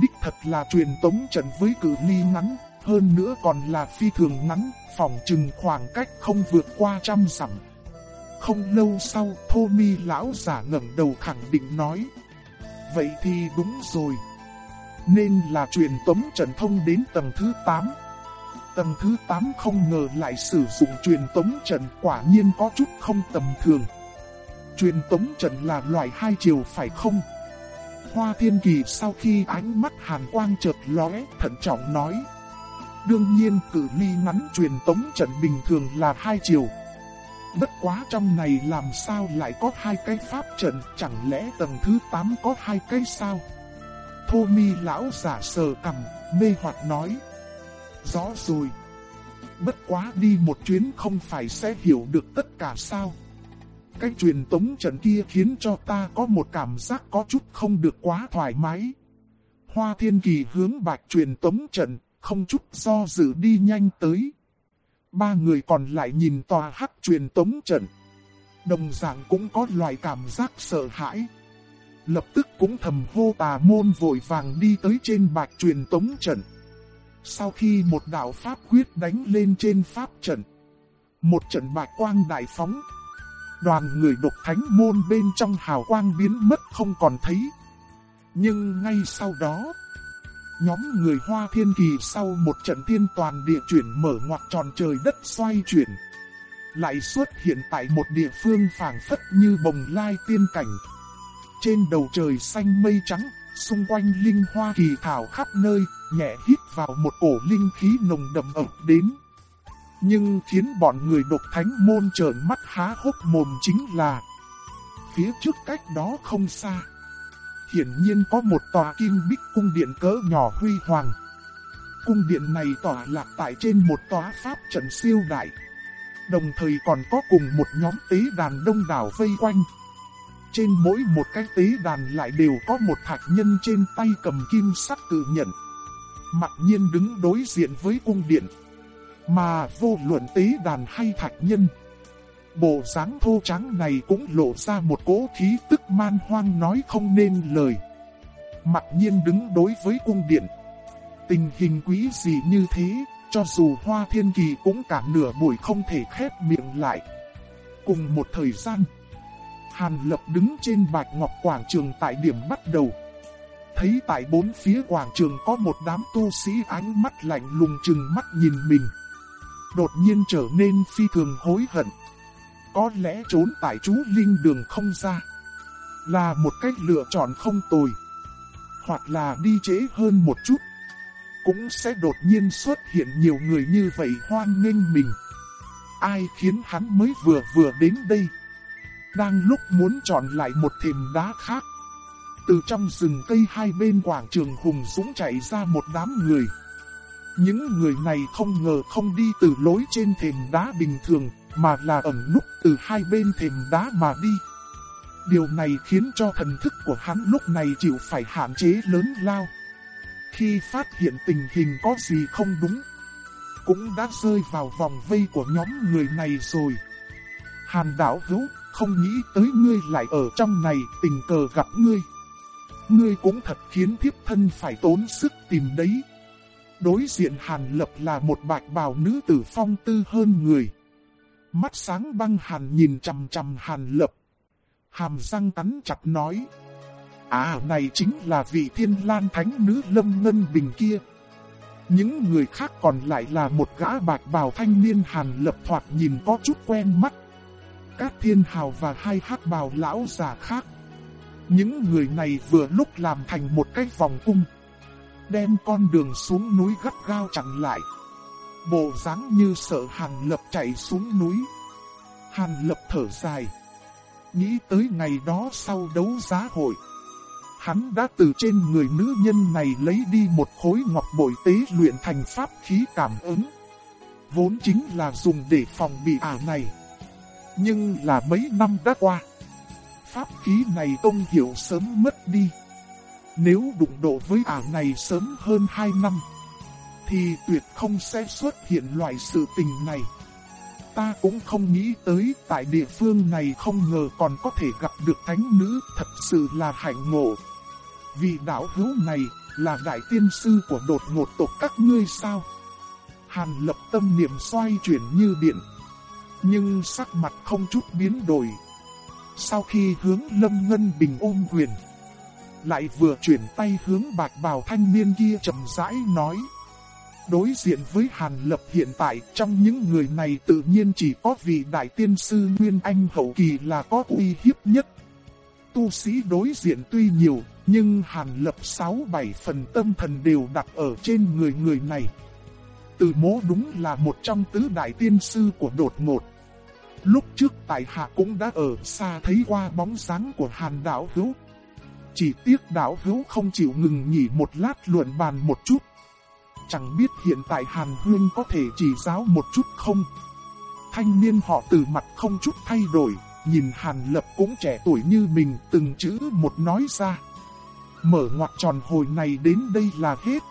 Đích thật là truyền tống trận với cử ly ngắn, hơn nữa còn là phi thường ngắn, phòng chừng khoảng cách không vượt qua trăm dặm. Không lâu sau, Thô Mi lão giả ngẩng đầu khẳng định nói: "Vậy thì đúng rồi. Nên là truyền tống trận thông đến tầng thứ 8." Tầng thứ 8 không ngờ lại sử dụng truyền tống trận, quả nhiên có chút không tầm thường. Truyền tống trận là loại hai chiều phải không? Hoa Thiên Kỳ sau khi ánh mắt hàn quang chợt lóe, thận trọng nói: Đương nhiên cử ly ngắn truyền tống trận bình thường là hai chiều. Bất quá trong này làm sao lại có hai cái pháp trận, chẳng lẽ tầng thứ 8 có hai cái sao? Thô mi lão giả sờ cầm, mê hoặc nói. Rõ rồi. Bất quá đi một chuyến không phải sẽ hiểu được tất cả sao? Cái truyền tống trận kia khiến cho ta có một cảm giác có chút không được quá thoải mái. Hoa thiên kỳ hướng bạch truyền tống trận, không chút do dự đi nhanh tới. Ba người còn lại nhìn tòa hắc truyền tống trận. Đồng dạng cũng có loại cảm giác sợ hãi. Lập tức cũng thầm hô tà môn vội vàng đi tới trên bạch truyền tống trận. Sau khi một đạo pháp quyết đánh lên trên pháp trận. Một trận bạch quang đại phóng. Đoàn người độc thánh môn bên trong hào quang biến mất không còn thấy. Nhưng ngay sau đó nhóm người Hoa Thiên Kỳ sau một trận tiên toàn địa chuyển mở ngoặt tròn trời đất xoay chuyển. Lại xuất hiện tại một địa phương phảng phất như bồng lai tiên cảnh. Trên đầu trời xanh mây trắng, xung quanh linh hoa kỳ thảo khắp nơi, nhẹ hít vào một cổ linh khí nồng đậm ập đến. Nhưng khiến bọn người độc thánh môn trợn mắt há hốc mồm chính là, Phía trước cách đó không xa, hiển nhiên có một tòa kim bích cung điện cỡ nhỏ huy hoàng. Cung điện này tỏa lạc tại trên một tòa pháp trận siêu đại. Đồng thời còn có cùng một nhóm tế đàn đông đảo vây quanh. Trên mỗi một cái tế đàn lại đều có một thạch nhân trên tay cầm kim sắt tự nhận. Mặc nhiên đứng đối diện với cung điện. Mà vô luận tế đàn hay thạch nhân. Bộ dáng thô trắng này cũng lộ ra một cỗ khí tức man hoang nói không nên lời. Mặc nhiên đứng đối với cung điện. Tình hình quý gì như thế, cho dù hoa thiên kỳ cũng cả nửa buổi không thể khép miệng lại. Cùng một thời gian, Hàn Lập đứng trên bạch ngọc quảng trường tại điểm bắt đầu. Thấy tại bốn phía quảng trường có một đám tu sĩ ánh mắt lạnh lùng chừng mắt nhìn mình. Đột nhiên trở nên phi thường hối hận. Có lẽ trốn tại chú Linh đường không ra. Là một cách lựa chọn không tồi. Hoặc là đi trễ hơn một chút. Cũng sẽ đột nhiên xuất hiện nhiều người như vậy hoan nghênh mình. Ai khiến hắn mới vừa vừa đến đây. Đang lúc muốn chọn lại một thềm đá khác. Từ trong rừng cây hai bên quảng trường hùng dũng chạy ra một đám người. Những người này không ngờ không đi từ lối trên thềm đá bình thường, mà là ẩn núp từ hai bên thềm đá mà đi. Điều này khiến cho thần thức của hắn lúc này chịu phải hạn chế lớn lao. Khi phát hiện tình hình có gì không đúng, cũng đã rơi vào vòng vây của nhóm người này rồi. Hàn đảo hữu, không nghĩ tới ngươi lại ở trong này tình cờ gặp ngươi. Ngươi cũng thật khiến thiếp thân phải tốn sức tìm đấy. Đối diện Hàn Lập là một bạch bào nữ tử phong tư hơn người. Mắt sáng băng hàn nhìn chầm chầm hàn lập. Hàm răng cắn chặt nói. À này chính là vị thiên lan thánh nữ Lâm Ngân Bình kia. Những người khác còn lại là một gã bạch bào thanh niên hàn lập thoạt nhìn có chút quen mắt. Các thiên hào và hai hắc bào lão già khác. Những người này vừa lúc làm thành một cái vòng cung. Đem con đường xuống núi gắt gao chặn lại. Bộ dáng như sợ hàn lập chạy xuống núi. Hàn lập thở dài. Nghĩ tới ngày đó sau đấu giá hội. Hắn đã từ trên người nữ nhân này lấy đi một khối ngọc bội tế luyện thành pháp khí cảm ứng. Vốn chính là dùng để phòng bị ả này. Nhưng là mấy năm đã qua. Pháp khí này công hiểu sớm mất đi. Nếu đụng độ với ả này sớm hơn 2 năm, thì tuyệt không sẽ xuất hiện loại sự tình này. Ta cũng không nghĩ tới tại địa phương này không ngờ còn có thể gặp được thánh nữ, thật sự là hạnh ngộ. Vì đạo hữu này là đại tiên sư của đột ngột tộc các ngươi sao? Hàn lập tâm niệm xoay chuyển như điện. Nhưng sắc mặt không chút biến đổi. Sau khi hướng lâm ngân bình ôm quyền. Lại vừa chuyển tay hướng bạc bào thanh niên kia chậm rãi nói. Đối diện với Hàn Lập hiện tại trong những người này tự nhiên chỉ có vị đại tiên sư Nguyên Anh hậu kỳ là có uy hiếp nhất. Tu sĩ đối diện tuy nhiều, nhưng Hàn Lập 6-7 phần tâm thần đều đặt ở trên người người này. Từ mố đúng là một trong tứ đại tiên sư của đột ngột. Lúc trước tại hạ cũng đã ở xa thấy qua bóng dáng của Hàn Đạo Hữu. Chỉ tiếc Đạo Hữu không chịu ngừng nghỉ một lát luận bàn một chút. Chẳng biết hiện tại Hàn Hương có thể chỉ giáo một chút không? Thanh niên họ từ mặt không chút thay đổi, nhìn Hàn Lập cũng trẻ tuổi như mình từng chữ một nói ra. Mở ngoặc tròn hồi này đến đây là hết.